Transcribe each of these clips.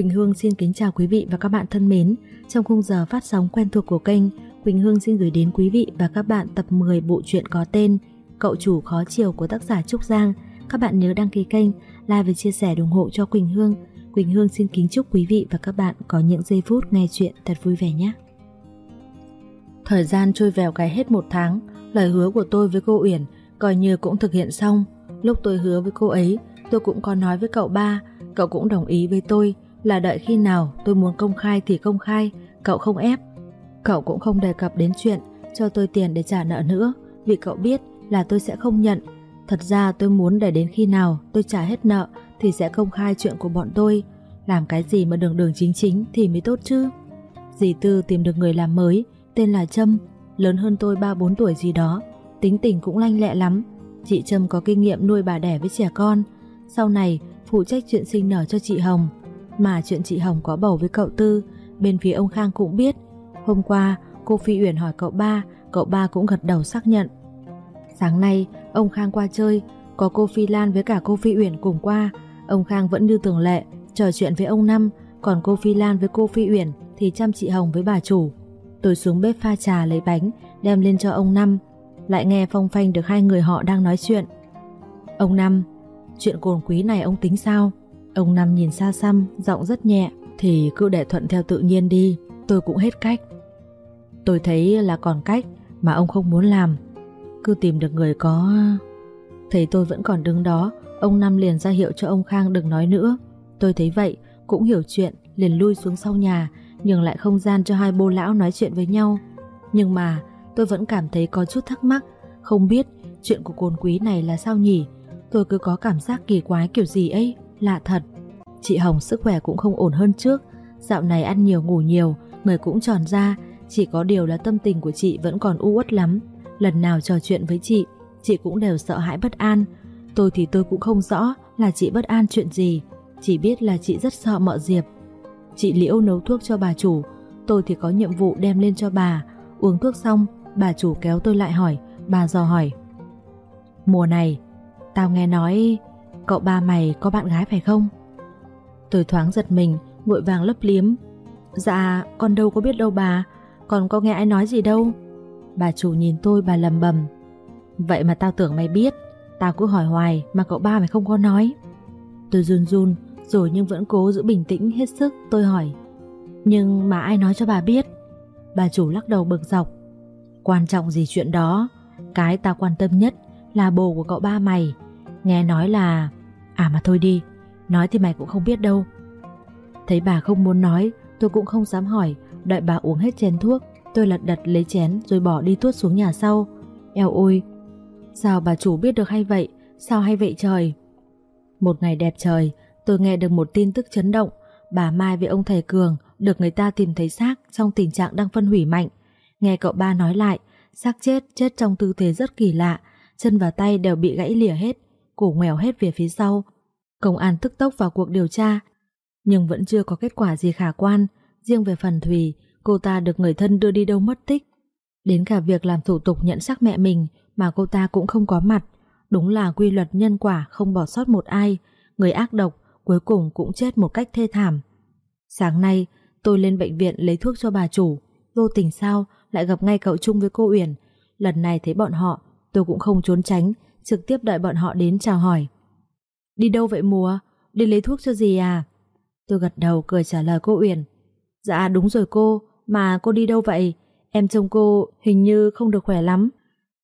Quỳnh Hương xin kính chào quý vị và các bạn thân mến. Trong khung giờ phát sóng quen thuộc của kênh, Quỳnh Hương xin gửi đến quý vị và các bạn tập 10 bộ truyện có tên Cậu chủ khó chiều của tác giả Trúc Giang. Các bạn nhớ đăng ký kênh, like và chia sẻ ủng hộ cho Quỳnh Hương. Quỳnh Hương xin kính chúc quý vị và các bạn có những giây phút nghe chuyện thật vui vẻ nhé. Thời gian trôi vèo cái hết một tháng, lời hứa của tôi với cô Uyển coi như cũng thực hiện xong. Lúc tôi hứa với cô ấy, tôi cũng có nói với cậu ba, cậu cũng đồng ý với tôi là đợi khi nào tôi muốn công khai thì công khai, cậu không ép. Cậu cũng không đề cập đến chuyện cho tôi tiền để trả nợ nữa, vì cậu biết là tôi sẽ không nhận. Thật ra tôi muốn để đến khi nào tôi trả hết nợ thì sẽ công khai chuyện của bọn tôi. Làm cái gì mà đường đường chính chính thì mới tốt chứ. Dì Tư tìm được người làm mới, tên là Trâm, lớn hơn tôi 3-4 tuổi gì đó. Tính tình cũng lanh lẹ lắm. Chị Trâm có kinh nghiệm nuôi bà đẻ với trẻ con. Sau này phụ trách chuyện sinh nở cho chị Hồng. Mà chuyện chị Hồng có bầu với cậu Tư, bên phía ông Khang cũng biết. Hôm qua, cô Phi Uyển hỏi cậu ba, cậu ba cũng gật đầu xác nhận. Sáng nay, ông Khang qua chơi, có cô Phi Lan với cả cô Phi Uyển cùng qua. Ông Khang vẫn như thường lệ, trò chuyện với ông Năm, còn cô Phi Lan với cô Phi Uyển thì chăm chị Hồng với bà chủ. Tôi xuống bếp pha trà lấy bánh, đem lên cho ông Năm. Lại nghe phong phanh được hai người họ đang nói chuyện. Ông Năm, chuyện cồn quý này ông tính sao? Ông Năm nhìn xa xăm, giọng rất nhẹ, thì cứ để thuận theo tự nhiên đi, tôi cũng hết cách. Tôi thấy là còn cách mà ông không muốn làm. Cứ tìm được người có... Thấy tôi vẫn còn đứng đó, ông Năm liền ra hiệu cho ông Khang đừng nói nữa. Tôi thấy vậy, cũng hiểu chuyện, liền lui xuống sau nhà, nhường lại không gian cho hai bô lão nói chuyện với nhau. Nhưng mà tôi vẫn cảm thấy có chút thắc mắc, không biết chuyện của cồn quý này là sao nhỉ? Tôi cứ có cảm giác kỳ quái kiểu gì ấy, lạ thật. Chị Hồng sức khỏe cũng không ổn hơn trước, dạo này ăn nhiều ngủ nhiều, người cũng tròn ra, chỉ có điều là tâm tình của chị vẫn còn u uất lắm. Lần nào trò chuyện với chị, chị cũng đều sợ hãi bất an. Tôi thì tôi cũng không rõ là chị bất an chuyện gì, chỉ biết là chị rất sợ mợ Diệp. Chị Liễu nấu thuốc cho bà chủ, tôi thì có nhiệm vụ đem lên cho bà. Uống thuốc xong, bà chủ kéo tôi lại hỏi, bà dò hỏi. Mùa này, tao nghe nói cậu ba mày có bạn gái phải không? Tôi thoáng giật mình, vội vàng lấp liếm. Dạ, con đâu có biết đâu bà, còn có nghe ai nói gì đâu. Bà chủ nhìn tôi bà lầm bầm. Vậy mà tao tưởng mày biết, tao cứ hỏi hoài mà cậu ba mày không có nói. Tôi run run, rồi nhưng vẫn cố giữ bình tĩnh hết sức, tôi hỏi. Nhưng mà ai nói cho bà biết? Bà chủ lắc đầu bực dọc. Quan trọng gì chuyện đó, cái tao quan tâm nhất là bồ của cậu ba mày. Nghe nói là... À mà thôi đi, nói thì mày cũng không biết đâu. Thấy bà không muốn nói, tôi cũng không dám hỏi, đợi bà uống hết chén thuốc, tôi lật đật lấy chén rồi bỏ đi tuốt xuống nhà sau. Eo ôi, sao bà chủ biết được hay vậy, sao hay vậy trời? Một ngày đẹp trời, tôi nghe được một tin tức chấn động, bà Mai với ông thầy Cường được người ta tìm thấy xác trong tình trạng đang phân hủy mạnh. Nghe cậu ba nói lại, xác chết chết trong tư thế rất kỳ lạ, chân và tay đều bị gãy lìa hết, củ ngoèo hết về phía sau. Công an tức tốc vào cuộc điều tra, nhưng vẫn chưa có kết quả gì khả quan. Riêng về phần Thùy, cô ta được người thân đưa đi đâu mất tích. Đến cả việc làm thủ tục nhận xác mẹ mình mà cô ta cũng không có mặt. Đúng là quy luật nhân quả không bỏ sót một ai. Người ác độc cuối cùng cũng chết một cách thê thảm. Sáng nay, tôi lên bệnh viện lấy thuốc cho bà chủ. Vô tình sao lại gặp ngay cậu chung với cô Uyển. Lần này thấy bọn họ, tôi cũng không trốn tránh, trực tiếp đợi bọn họ đến chào hỏi. Đi đâu vậy mùa? Đi lấy thuốc cho gì à? Tôi gật đầu cười trả lời cô Uyển. Dạ đúng rồi cô, mà cô đi đâu vậy? Em trông cô hình như không được khỏe lắm.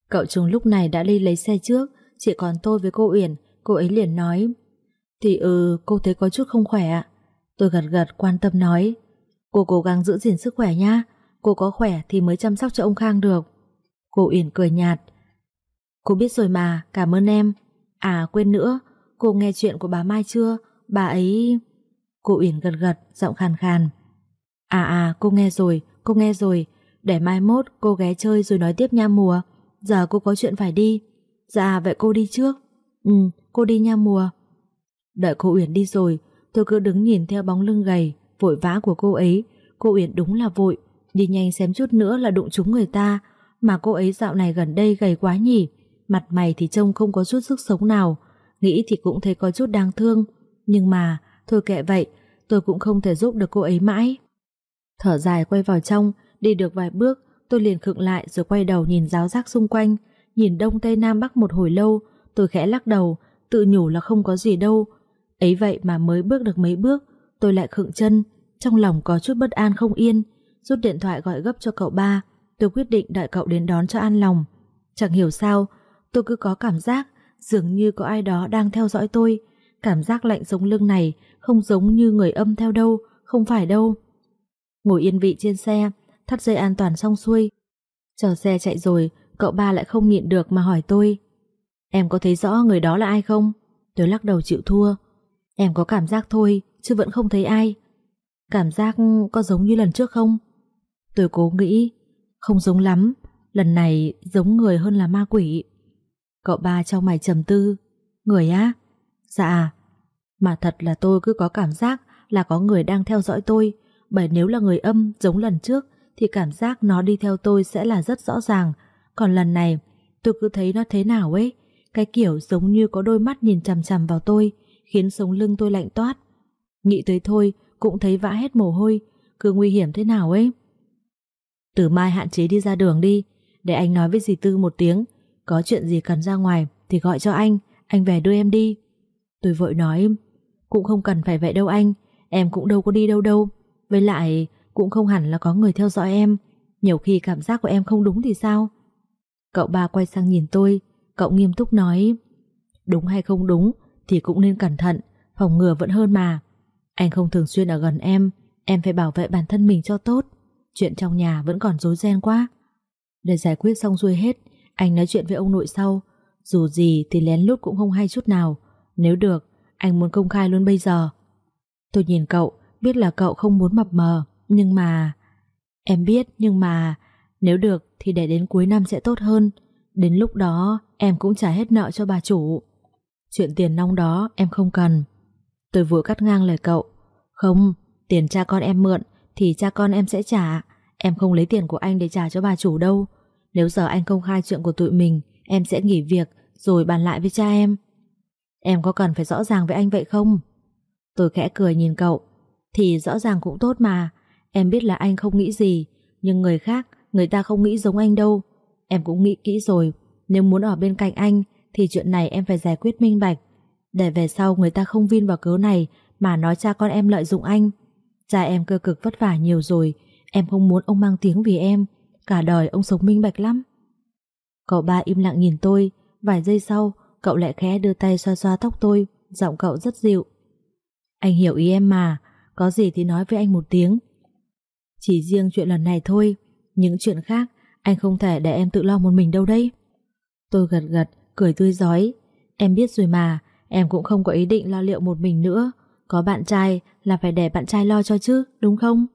Cậu chúng lúc này đã đi lấy xe trước, chỉ còn tôi với cô Uyển, cô ấy liền nói. Thì ừ, cô thấy có chút không khỏe ạ. Tôi gật gật quan tâm nói. Cô cố gắng giữ gìn sức khỏe nha, cô có khỏe thì mới chăm sóc cho ông Khang được. Cô Uyển cười nhạt. Cô biết rồi mà, cảm ơn em. À quên nữa, cô nghe chuyện của bà Mai chưa? Bà ấy... Cô Uyển gật gật, giọng khàn khàn. À à, cô nghe rồi, cô nghe rồi. Để mai mốt cô ghé chơi rồi nói tiếp nha mùa. Giờ cô có chuyện phải đi. Dạ, vậy cô đi trước. Ừ, cô đi nha mùa. Đợi cô Uyển đi rồi, tôi cứ đứng nhìn theo bóng lưng gầy, vội vã của cô ấy. Cô Uyển đúng là vội, đi nhanh xém chút nữa là đụng trúng người ta. Mà cô ấy dạo này gần đây gầy quá nhỉ. Mặt mày thì trông không có chút sức sống nào. Nghĩ thì cũng thấy có chút đáng thương. Nhưng mà, thôi kệ vậy, tôi cũng không thể giúp được cô ấy mãi. Thở dài quay vào trong, đi được vài bước, tôi liền khựng lại rồi quay đầu nhìn giáo giác xung quanh, nhìn đông tây nam bắc một hồi lâu, tôi khẽ lắc đầu, tự nhủ là không có gì đâu. Ấy vậy mà mới bước được mấy bước, tôi lại khựng chân, trong lòng có chút bất an không yên, rút điện thoại gọi gấp cho cậu ba, tôi quyết định đợi cậu đến đón cho an lòng. Chẳng hiểu sao, tôi cứ có cảm giác dường như có ai đó đang theo dõi tôi, cảm giác lạnh sống lưng này không giống như người âm theo đâu, không phải đâu. Ngồi yên vị trên xe, thắt dây an toàn xong xuôi. Chờ xe chạy rồi, cậu ba lại không nhịn được mà hỏi tôi. Em có thấy rõ người đó là ai không? Tôi lắc đầu chịu thua. Em có cảm giác thôi, chứ vẫn không thấy ai. Cảm giác có giống như lần trước không? Tôi cố nghĩ, không giống lắm, lần này giống người hơn là ma quỷ. Cậu ba trong mày trầm tư, người á? Dạ, mà thật là tôi cứ có cảm giác là có người đang theo dõi tôi, bởi nếu là người âm giống lần trước thì cảm giác nó đi theo tôi sẽ là rất rõ ràng, còn lần này tôi cứ thấy nó thế nào ấy, cái kiểu giống như có đôi mắt nhìn chằm chằm vào tôi, khiến sống lưng tôi lạnh toát. Nghĩ tới thôi, cũng thấy vã hết mồ hôi, cứ nguy hiểm thế nào ấy. Từ mai hạn chế đi ra đường đi, để anh nói với dì Tư một tiếng, có chuyện gì cần ra ngoài thì gọi cho anh, anh về đưa em đi. Tôi vội nói, cũng không cần phải vậy đâu anh, em cũng đâu có đi đâu đâu. Với lại, cũng không hẳn là có người theo dõi em, nhiều khi cảm giác của em không đúng thì sao? Cậu ba quay sang nhìn tôi, cậu nghiêm túc nói, đúng hay không đúng thì cũng nên cẩn thận, phòng ngừa vẫn hơn mà. Anh không thường xuyên ở gần em, em phải bảo vệ bản thân mình cho tốt. Chuyện trong nhà vẫn còn rối ren quá. Để giải quyết xong xuôi hết, anh nói chuyện với ông nội sau. Dù gì thì lén lút cũng không hay chút nào. Nếu được, anh muốn công khai luôn bây giờ. Tôi nhìn cậu, biết là cậu không muốn mập mờ, nhưng mà... Em biết, nhưng mà... Nếu được thì để đến cuối năm sẽ tốt hơn. Đến lúc đó em cũng trả hết nợ cho bà chủ. Chuyện tiền nong đó em không cần. Tôi vừa cắt ngang lời cậu. Không, tiền cha con em mượn thì cha con em sẽ trả. Em không lấy tiền của anh để trả cho bà chủ đâu. Nếu giờ anh công khai chuyện của tụi mình, em sẽ nghỉ việc rồi bàn lại với cha em. Em có cần phải rõ ràng với anh vậy không? Tôi khẽ cười nhìn cậu. Thì rõ ràng cũng tốt mà. Em biết là anh không nghĩ gì, nhưng người khác, người ta không nghĩ giống anh đâu. Em cũng nghĩ kỹ rồi, nếu muốn ở bên cạnh anh thì chuyện này em phải giải quyết minh bạch. Để về sau người ta không vin vào cớ này mà nói cha con em lợi dụng anh. Cha em cơ cực vất vả nhiều rồi, em không muốn ông mang tiếng vì em. Cả đời ông sống minh bạch lắm. Cậu ba im lặng nhìn tôi, vài giây sau cậu lại khẽ đưa tay xoa xoa tóc tôi, giọng cậu rất dịu. Anh hiểu ý em mà, có gì thì nói với anh một tiếng. Chỉ riêng chuyện lần này thôi, những chuyện khác anh không thể để em tự lo một mình đâu đây. Tôi gật gật, cười tươi giói. Em biết rồi mà, em cũng không có ý định lo liệu một mình nữa. Có bạn trai là phải để bạn trai lo cho chứ, đúng không?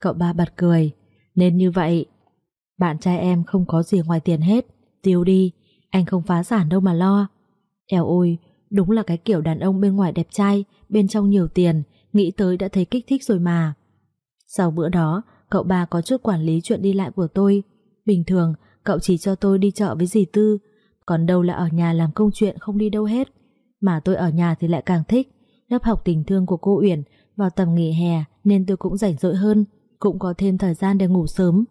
Cậu ba bật cười. Nên như vậy, bạn trai em không có gì ngoài tiền hết. Tiêu đi, anh không phá sản đâu mà lo. Eo ôi, đúng là cái kiểu đàn ông bên ngoài đẹp trai, bên trong nhiều tiền, nghĩ tới đã thấy kích thích rồi mà. Sau bữa đó, cậu ba có chút quản lý chuyện đi lại của tôi. Bình thường, cậu chỉ cho tôi đi chợ với dì Tư, còn đâu là ở nhà làm công chuyện không đi đâu hết. Mà tôi ở nhà thì lại càng thích. Lớp học tình thương của cô Uyển vào tầm nghỉ hè nên tôi cũng rảnh rỗi hơn, cũng có thêm thời gian để ngủ sớm.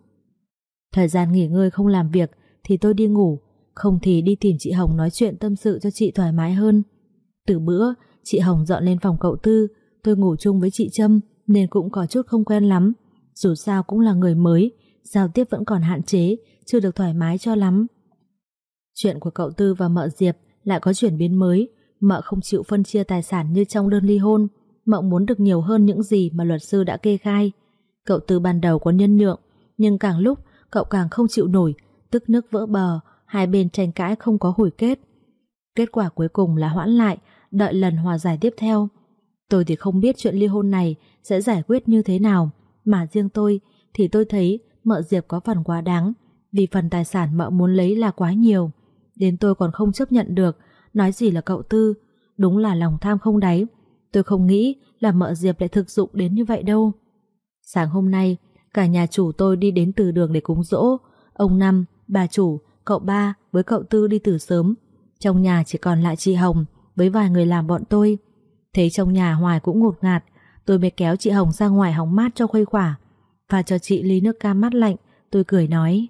Thời gian nghỉ ngơi không làm việc thì tôi đi ngủ, không thì đi tìm chị Hồng nói chuyện tâm sự cho chị thoải mái hơn. Từ bữa, chị Hồng dọn lên phòng cậu Tư, tôi ngủ chung với chị Trâm nên cũng có chút không quen lắm. Dù sao cũng là người mới, giao tiếp vẫn còn hạn chế, chưa được thoải mái cho lắm. Chuyện của cậu Tư và mợ Diệp lại có chuyển biến mới, mợ không chịu phân chia tài sản như trong đơn ly hôn, mợ muốn được nhiều hơn những gì mà luật sư đã kê khai. Cậu Tư ban đầu có nhân nhượng, nhưng càng lúc cậu càng không chịu nổi, tức nước vỡ bờ, hai bên tranh cãi không có hồi kết. Kết quả cuối cùng là hoãn lại, đợi lần hòa giải tiếp theo. Tôi thì không biết chuyện ly hôn này sẽ giải quyết như thế nào, mà riêng tôi thì tôi thấy mợ Diệp có phần quá đáng, vì phần tài sản mợ muốn lấy là quá nhiều. Đến tôi còn không chấp nhận được, nói gì là cậu Tư, đúng là lòng tham không đáy. Tôi không nghĩ là mợ Diệp lại thực dụng đến như vậy đâu. Sáng hôm nay, cả nhà chủ tôi đi đến từ đường để cúng dỗ. Ông Năm, bà chủ, cậu ba với cậu Tư đi từ sớm. Trong nhà chỉ còn lại chị Hồng với vài người làm bọn tôi. Thấy trong nhà Hoài cũng ngột ngạt, tôi mới kéo chị Hồng ra ngoài hóng mát cho khuây khỏa và cho chị ly nước cam mát lạnh. Tôi cười nói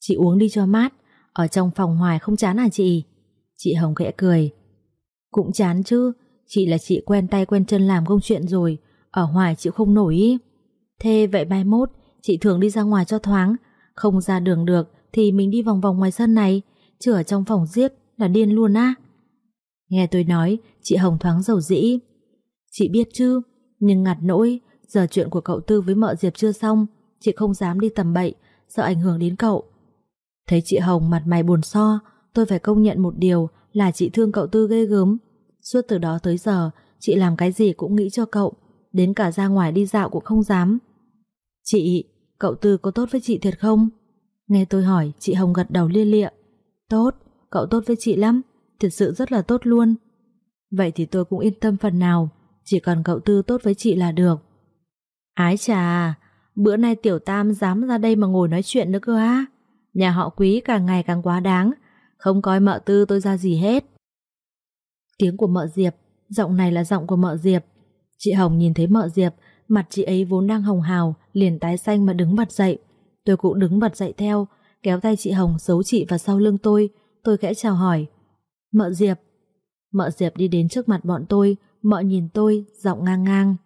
Chị uống đi cho mát Ở trong phòng hoài không chán à chị Chị Hồng khẽ cười Cũng chán chứ Chị là chị quen tay quen chân làm công chuyện rồi Ở hoài chịu không nổi ý. Thế vậy mai mốt, Chị thường đi ra ngoài cho thoáng. Không ra đường được Thì mình đi vòng vòng ngoài sân này. Chứ ở trong phòng giết là điên luôn á. Nghe tôi nói, Chị Hồng thoáng dầu dĩ. Chị biết chứ, Nhưng ngặt nỗi, Giờ chuyện của cậu Tư với mợ Diệp chưa xong, Chị không dám đi tầm bậy, Sợ ảnh hưởng đến cậu. Thấy chị Hồng mặt mày buồn so, Tôi phải công nhận một điều Là chị thương cậu Tư ghê gớm. Suốt từ đó tới giờ, Chị làm cái gì cũng nghĩ cho cậu, Đến cả ra ngoài đi dạo cũng không dám. Chị, cậu Tư có tốt với chị thiệt không? Nghe tôi hỏi Chị Hồng gật đầu lia lịa. Tốt, cậu tốt với chị lắm Thật sự rất là tốt luôn. Vậy thì tôi cũng yên tâm phần nào Chỉ cần cậu Tư tốt với chị là được. Ái chà Bữa nay tiểu tam dám ra đây mà ngồi nói chuyện nữa cơ á. Nhà họ quý càng ngày càng quá đáng Không coi mợ tư tôi ra gì hết. Tiếng của mợ Diệp Giọng này là giọng của mợ Diệp. Chị Hồng nhìn thấy mợ Diệp Mặt chị ấy vốn đang hồng hào, Liền tái xanh mà đứng bật dậy. Tôi cũng đứng bật dậy theo, Kéo tay chị Hồng giấu chị vào sau lưng tôi. Tôi khẽ chào hỏi. Mợ Diệp. Mợ Diệp đi đến trước mặt bọn tôi, Mợ nhìn tôi, giọng ngang ngang.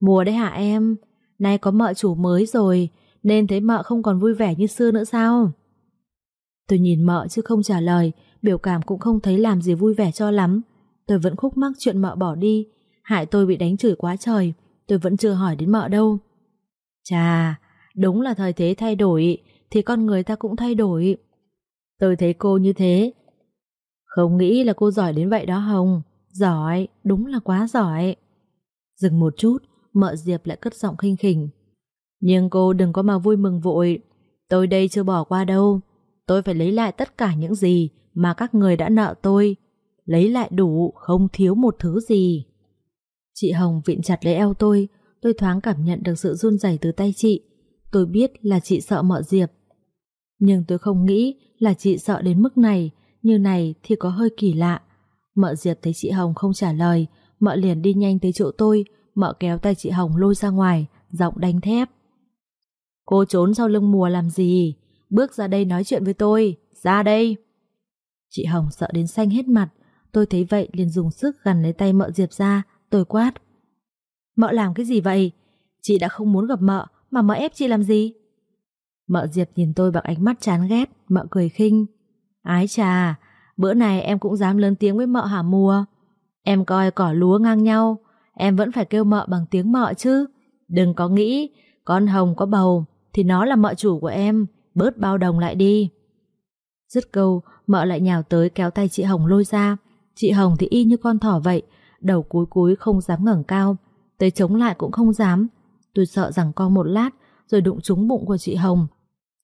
Mùa đấy hả em? Nay có mợ chủ mới rồi, Nên thấy mợ không còn vui vẻ như xưa nữa sao? Tôi nhìn mợ chứ không trả lời, Biểu cảm cũng không thấy làm gì vui vẻ cho lắm. Tôi vẫn khúc mắc chuyện mợ bỏ đi, Hại tôi bị đánh chửi quá trời. Tôi vẫn chưa hỏi đến mợ đâu Chà Đúng là thời thế thay đổi Thì con người ta cũng thay đổi Tôi thấy cô như thế Không nghĩ là cô giỏi đến vậy đó Hồng Giỏi, đúng là quá giỏi Dừng một chút Mợ Diệp lại cất giọng khinh khỉnh. Nhưng cô đừng có mà vui mừng vội. Tôi đây chưa bỏ qua đâu. Tôi phải lấy lại tất cả những gì mà các người đã nợ tôi. Lấy lại đủ, không thiếu một thứ gì. Chị Hồng vịn chặt lấy eo tôi. Tôi thoáng cảm nhận được sự run rẩy từ tay chị. Tôi biết là chị sợ mợ Diệp. Nhưng tôi không nghĩ là chị sợ đến mức này. Như này thì có hơi kỳ lạ. Mợ Diệp thấy chị Hồng không trả lời. Mợ liền đi nhanh tới chỗ tôi Mợ kéo tay chị Hồng lôi ra ngoài, Giọng đánh thép Cô trốn sau lưng mùa làm gì Bước ra đây nói chuyện với tôi Ra đây Chị Hồng sợ đến xanh hết mặt Tôi thấy vậy liền dùng sức gần lấy tay mợ Diệp ra Tôi quát Mợ làm cái gì vậy Chị đã không muốn gặp mợ Mà mợ ép chị làm gì Mợ Diệp nhìn tôi bằng ánh mắt chán ghét Mợ cười khinh Ái chà Bữa này em cũng dám lớn tiếng với mợ hả mùa Em coi cỏ lúa ngang nhau em vẫn phải kêu mợ bằng tiếng mợ chứ. Đừng có nghĩ, con Hồng có bầu, thì nó là mợ chủ của em, bớt bao đồng lại đi. Dứt câu, mợ lại nhào tới kéo tay chị Hồng lôi ra. Chị Hồng thì y như con thỏ vậy, đầu cúi cúi không dám ngẩng cao, tới chống lại cũng không dám. Tôi sợ rằng con một lát, rồi đụng trúng bụng của chị Hồng.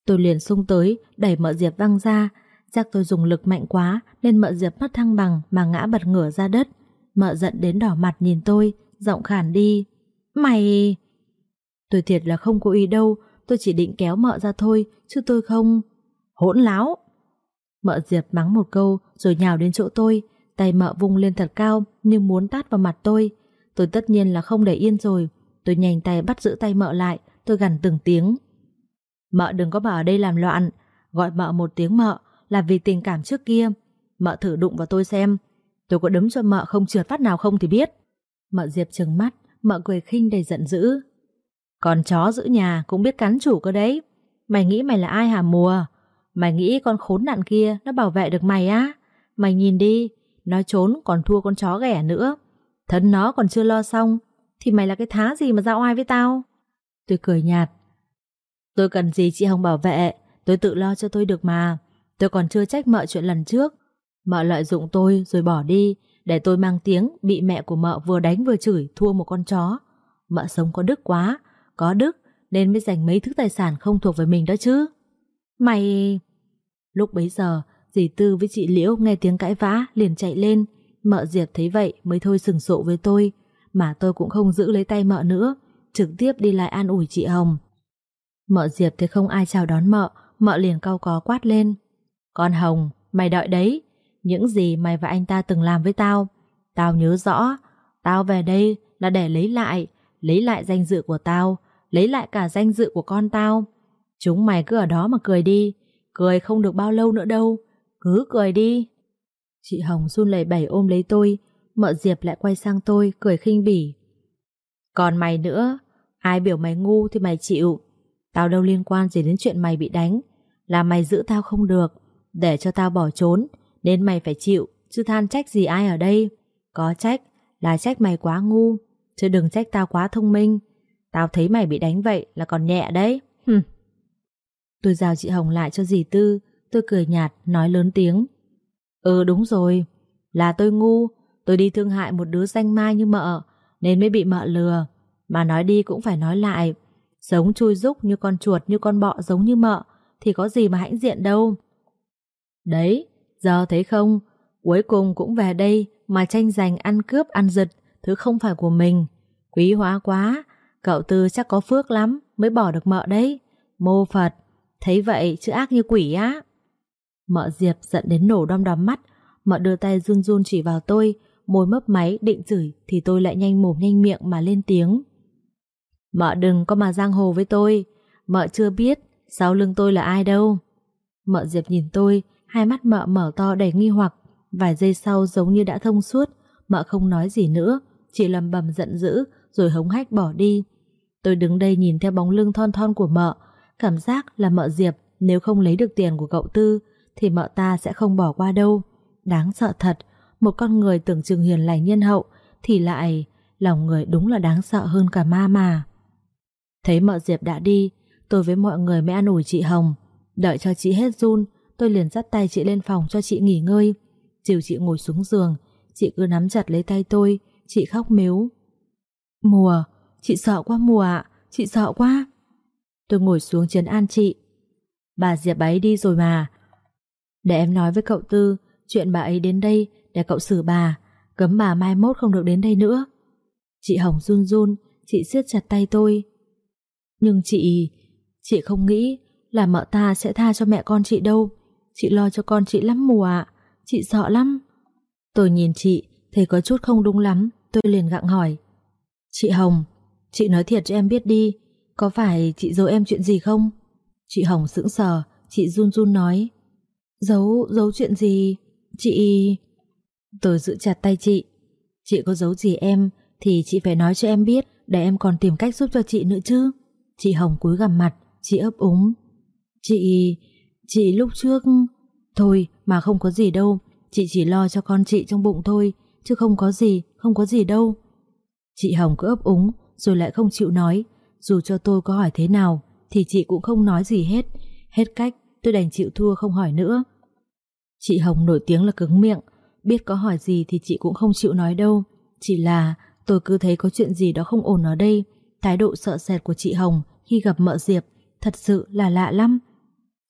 Tôi liền xung tới, đẩy mợ Diệp văng ra. Chắc tôi dùng lực mạnh quá, nên mợ Diệp mất thăng bằng mà ngã bật ngửa ra đất. Mợ giận đến đỏ mặt nhìn tôi, giọng khàn đi. Mày... Tôi thiệt là không cố ý đâu, tôi chỉ định kéo mợ ra thôi, chứ tôi không... Hỗn láo! Mợ Diệp mắng một câu rồi nhào đến chỗ tôi, tay mợ vung lên thật cao nhưng muốn tát vào mặt tôi. Tôi tất nhiên là không để yên rồi, tôi nhanh tay bắt giữ tay mợ lại, tôi gằn từng tiếng. Mợ đừng có bà ở đây làm loạn, gọi mợ một tiếng mợ là vì tình cảm trước kia. Mợ thử đụng vào tôi xem, tôi có đấm cho mợ không trượt phát nào không thì biết. Mợ Diệp trừng mắt, mợ cười khinh đầy giận dữ. Con chó giữ nhà cũng biết cắn chủ cơ đấy. Mày nghĩ mày là ai hả mùa? Mày nghĩ con khốn nạn kia nó bảo vệ được mày á? Mày nhìn đi, nó trốn còn thua con chó ghẻ nữa. Thân nó còn chưa lo xong, thì mày là cái thá gì mà ra oai với tao? Tôi cười nhạt. Tôi cần gì chị Hồng bảo vệ, tôi tự lo cho tôi được mà. Tôi còn chưa trách mợ chuyện lần trước. Mợ lợi dụng tôi rồi bỏ đi, để tôi mang tiếng bị mẹ của mợ vừa đánh vừa chửi thua một con chó. Mợ sống có đức quá, có đức nên mới giành mấy thứ tài sản không thuộc về mình đó chứ. Mày... Lúc bấy giờ, dì Tư với chị Liễu nghe tiếng cãi vã liền chạy lên. Mợ Diệp thấy vậy mới thôi sừng sộ với tôi, mà tôi cũng không giữ lấy tay mợ nữa, trực tiếp đi lại an ủi chị Hồng. Mợ Diệp thấy không ai chào đón mợ, mợ liền cau có quát lên. Con Hồng, mày đợi đấy, những gì mày và anh ta từng làm với tao Tao nhớ rõ Tao về đây là để lấy lại lấy lại danh dự của tao, lấy lại cả danh dự của con tao. Chúng mày cứ ở đó mà cười đi, cười không được bao lâu nữa đâu, cứ cười đi. Chị Hồng run lẩy bẩy ôm lấy tôi, mợ Diệp lại quay sang tôi, cười khinh bỉ. Còn mày nữa, ai biểu mày ngu thì mày chịu. Tao đâu liên quan gì đến chuyện mày bị đánh, là mày giữ tao không được, để cho tao bỏ trốn, nên mày phải chịu, chứ than trách gì ai ở đây. Có trách, là trách mày quá ngu, chứ đừng trách tao quá thông minh. Tao thấy mày bị đánh vậy là còn nhẹ đấy. Hừm. Tôi giao chị Hồng lại cho dì Tư, tôi cười nhạt, nói lớn tiếng. Ừ đúng rồi, là tôi ngu, tôi đi thương hại một đứa danh mai như mợ, nên mới bị mợ lừa. Mà nói đi cũng phải nói lại, sống chui rúc như con chuột như con bọ giống như mợ, thì có gì mà hãnh diện đâu. Đấy, giờ thấy không, cuối cùng cũng về đây mà tranh giành ăn cướp ăn giật, thứ không phải của mình. Quý hóa quá, cậu Tư chắc có phước lắm mới bỏ được mợ đấy. Mô Phật, thấy vậy chứ ác như quỷ á. Mợ Diệp giận đến nổ đom đóm mắt, mợ đưa tay run run chỉ vào tôi, môi mấp máy định chửi thì tôi lại nhanh mồm nhanh miệng mà lên tiếng. Mợ đừng có mà giang hồ với tôi, mợ chưa biết sau lưng tôi là ai đâu. Mợ Diệp nhìn tôi, hai mắt mợ mở to đầy nghi hoặc, vài giây sau giống như đã thông suốt, mợ không nói gì nữa, chỉ lầm bầm giận dữ rồi hống hách bỏ đi. Tôi đứng đây nhìn theo bóng lưng thon thon của mợ, cảm giác là mợ Diệp nếu không lấy được tiền của cậu Tư thì mợ ta sẽ không bỏ qua đâu. Đáng sợ thật, một con người tưởng chừng hiền lành nhân hậu thì lại lòng người đúng là đáng sợ hơn cả ma mà. Thấy mợ Diệp đã đi, tôi với mọi người mới an ủi chị Hồng. Đợi cho chị hết run, tôi liền dắt tay chị lên phòng cho chị nghỉ ngơi. Chiều chị ngồi xuống giường, chị cứ nắm chặt lấy tay tôi, chị khóc miếu. Mùa, chị sợ quá mùa ạ, chị sợ quá. Tôi ngồi xuống chấn an chị. Bà Diệp ấy đi rồi mà. Để em nói với cậu Tư, chuyện bà ấy đến đây để cậu xử bà, cấm bà mai mốt không được đến đây nữa. Chị Hồng run run, chị siết chặt tay tôi. Nhưng chị, chị không nghĩ là mợ ta sẽ tha cho mẹ con chị đâu. Chị lo cho con chị lắm mùa ạ, chị sợ lắm. Tôi nhìn chị, thấy có chút không đúng lắm, tôi liền gặng hỏi. Chị Hồng, chị nói thiệt cho em biết đi, có phải chị giấu em chuyện gì không? Chị Hồng sững sờ, chị run run nói. Giấu, giấu chuyện gì? Chị... Tôi giữ chặt tay chị. Chị có giấu gì em thì chị phải nói cho em biết để em còn tìm cách giúp cho chị nữa chứ. Chị Hồng cúi gằm mặt, chị ấp úng. Chị... chị lúc trước... Thôi mà không có gì đâu, chị chỉ lo cho con chị trong bụng thôi, chứ không có gì, không có gì đâu. Chị Hồng cứ ấp úng, rồi lại không chịu nói. Dù cho tôi có hỏi thế nào, thì chị cũng không nói gì hết. Hết cách, tôi đành chịu thua không hỏi nữa. Chị Hồng nổi tiếng là cứng miệng, biết có hỏi gì thì chị cũng không chịu nói đâu. Chỉ là tôi cứ thấy có chuyện gì đó không ổn ở đây. Thái độ sợ sệt của chị Hồng khi gặp mợ Diệp thật sự là lạ lắm.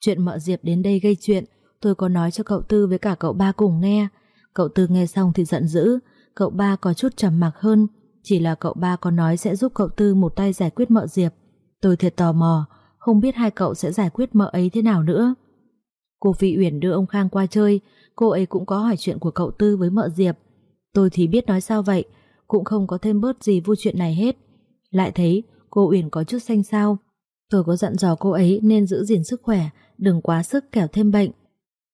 Chuyện mợ Diệp đến đây gây chuyện, tôi có nói cho cậu Tư với cả cậu ba cùng nghe. Cậu Tư nghe xong thì giận dữ, cậu ba có chút trầm mặc hơn, chỉ là cậu ba có nói sẽ giúp cậu Tư một tay giải quyết mợ Diệp. Tôi thiệt tò mò, không biết hai cậu sẽ giải quyết mợ ấy thế nào nữa. Cô Phi Uyển đưa ông Khang qua chơi, cô ấy cũng có hỏi chuyện của cậu Tư với mợ Diệp. Tôi thì biết nói sao vậy, cũng không có thêm bớt gì vui chuyện này hết. Lại thấy cô Uyển có chút xanh xao. Tôi có dặn dò cô ấy nên giữ gìn sức khỏe, đừng quá sức kẻo thêm bệnh.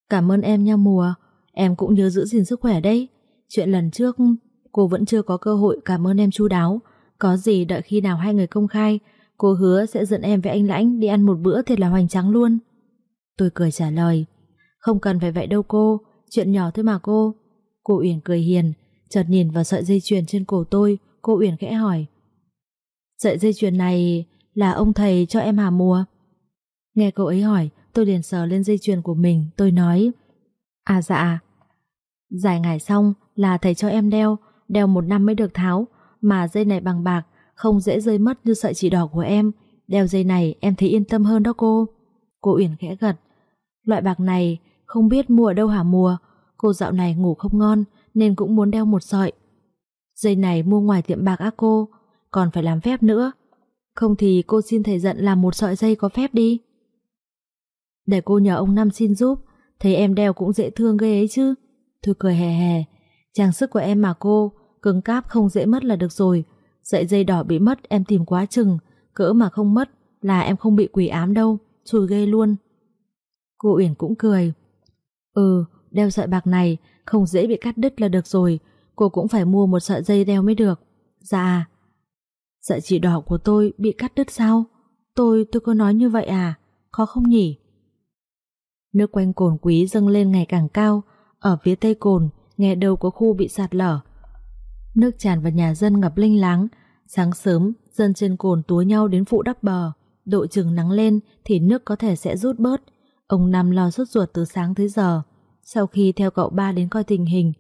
Cảm ơn em nha mùa, em cũng nhớ giữ gìn sức khỏe đấy. Chuyện lần trước cô vẫn chưa có cơ hội cảm ơn em chu đáo. Có gì đợi khi nào hai người công khai, cô hứa sẽ dẫn em với anh Lãnh đi ăn một bữa thiệt là hoành tráng luôn. Tôi cười trả lời, không cần phải vậy đâu cô, chuyện nhỏ thôi mà cô. Cô Uyển cười hiền, chợt nhìn vào sợi dây chuyền trên cổ tôi, cô Uyển khẽ hỏi. Sợi dây chuyền này là ông thầy cho em hà mùa? Nghe cô ấy hỏi, tôi liền sờ lên dây chuyền của mình, tôi nói. À dạ, giải ngải xong là thầy cho em đeo, đeo một năm mới được tháo, mà dây này bằng bạc, không dễ rơi mất như sợi chỉ đỏ của em. Đeo dây này em thấy yên tâm hơn đó cô. Cô Uyển khẽ gật. Loại bạc này không biết mua ở đâu hả mùa. Cô dạo này ngủ không ngon nên cũng muốn đeo một sợi. Dây này mua ngoài tiệm bạc á cô, còn phải làm phép nữa. Không thì cô xin thầy giận làm một sợi dây có phép đi. Để cô nhờ ông Năm xin giúp, thấy em đeo cũng dễ thương ghê ấy chứ. Thôi cười hè hè, trang sức của em mà cô, cứng cáp không dễ mất là được rồi. Sợi dây đỏ bị mất em tìm quá chừng, cỡ mà không mất là em không bị quỷ ám đâu, chùi ghê luôn. Cô Uyển cũng cười. Ừ, đeo sợi bạc này không dễ bị cắt đứt là được rồi, cô cũng phải mua một sợi dây đeo mới được. Dạ. Sợi chỉ đỏ của tôi bị cắt đứt sao? Tôi, tôi có nói như vậy à? Khó không nhỉ? Nước quanh cồn quý dâng lên ngày càng cao, ở phía tây cồn, nghe đâu có khu bị sạt lở. Nước tràn vào nhà dân ngập linh láng, sáng sớm, dân trên cồn túa nhau đến phụ đắp bờ, độ chừng nắng lên thì nước có thể sẽ rút bớt. Ông Năm lo sốt ruột từ sáng tới giờ, sau khi theo cậu ba đến coi tình hình.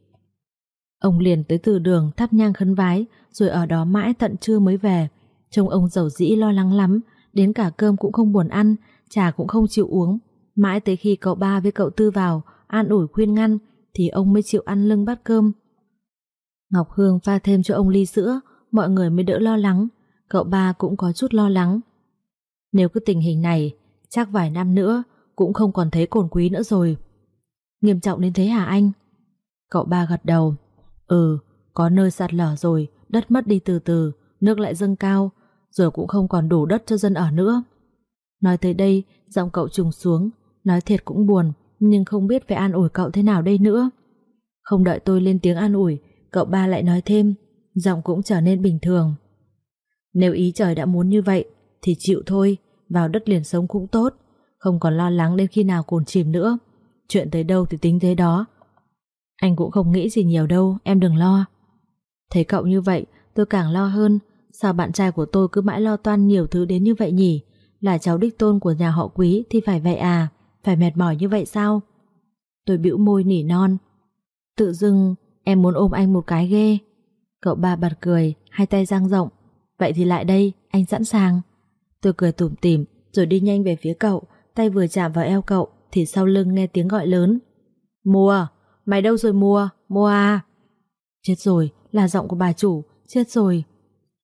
Ông liền tới từ đường thắp nhang khấn vái, rồi ở đó mãi tận trưa mới về. Trông ông giàu dĩ lo lắng lắm, đến cả cơm cũng không buồn ăn, trà cũng không chịu uống. Mãi tới khi cậu ba với cậu tư vào, an ủi khuyên ngăn, thì ông mới chịu ăn lưng bát cơm. Ngọc Hương pha thêm cho ông ly sữa, mọi người mới đỡ lo lắng. Cậu ba cũng có chút lo lắng. Nếu cứ tình hình này, chắc vài năm nữa cũng không còn thấy cồn quý nữa rồi. Nghiêm trọng đến thế hả anh? Cậu ba gật đầu. Ừ, có nơi sạt lở rồi, đất mất đi từ từ, nước lại dâng cao, rồi cũng không còn đủ đất cho dân ở nữa. Nói tới đây, giọng cậu trùng xuống, nói thiệt cũng buồn, nhưng không biết phải an ủi cậu thế nào đây nữa. Không đợi tôi lên tiếng an ủi, cậu ba lại nói thêm, giọng cũng trở nên bình thường. Nếu ý trời đã muốn như vậy, thì chịu thôi, vào đất liền sống cũng tốt, không còn lo lắng đến khi nào cồn chìm nữa. Chuyện tới đâu thì tính tới đó. Anh cũng không nghĩ gì nhiều đâu, em đừng lo. Thấy cậu như vậy, tôi càng lo hơn. Sao bạn trai của tôi cứ mãi lo toan nhiều thứ đến như vậy nhỉ? Là cháu đích tôn của nhà họ quý thì phải vậy à? Phải mệt mỏi như vậy sao? Tôi bĩu môi nỉ non. Tự dưng em muốn ôm anh một cái ghê. Cậu ba bật cười, hai tay dang rộng. Vậy thì lại đây, anh sẵn sàng. Tôi cười tủm tỉm, rồi đi nhanh về phía cậu, tay vừa chạm vào eo cậu, thì sau lưng nghe tiếng gọi lớn. Mùa, mày đâu rồi mùa, mùa à? Chết rồi, là giọng của bà chủ, chết rồi.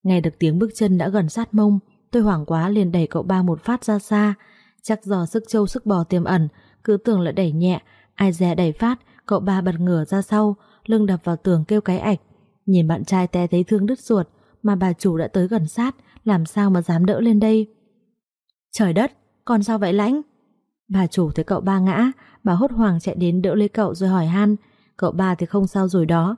Nghe được tiếng bước chân đã gần sát mông, tôi hoảng quá liền đẩy cậu ba một phát ra xa. Chắc do sức trâu sức bò tiềm ẩn, cứ tưởng là đẩy nhẹ, ai dè đẩy phát, cậu ba bật ngửa ra sau, lưng đập vào tường kêu cái ạch. Nhìn bạn trai té thấy thương đứt ruột, mà bà chủ đã tới gần sát, làm sao mà dám đỡ lên đây. Trời đất, còn sao vậy lãnh? Bà chủ thấy cậu ba ngã, bà hốt hoảng chạy đến đỡ lấy cậu rồi hỏi han, cậu ba thì không sao rồi đó.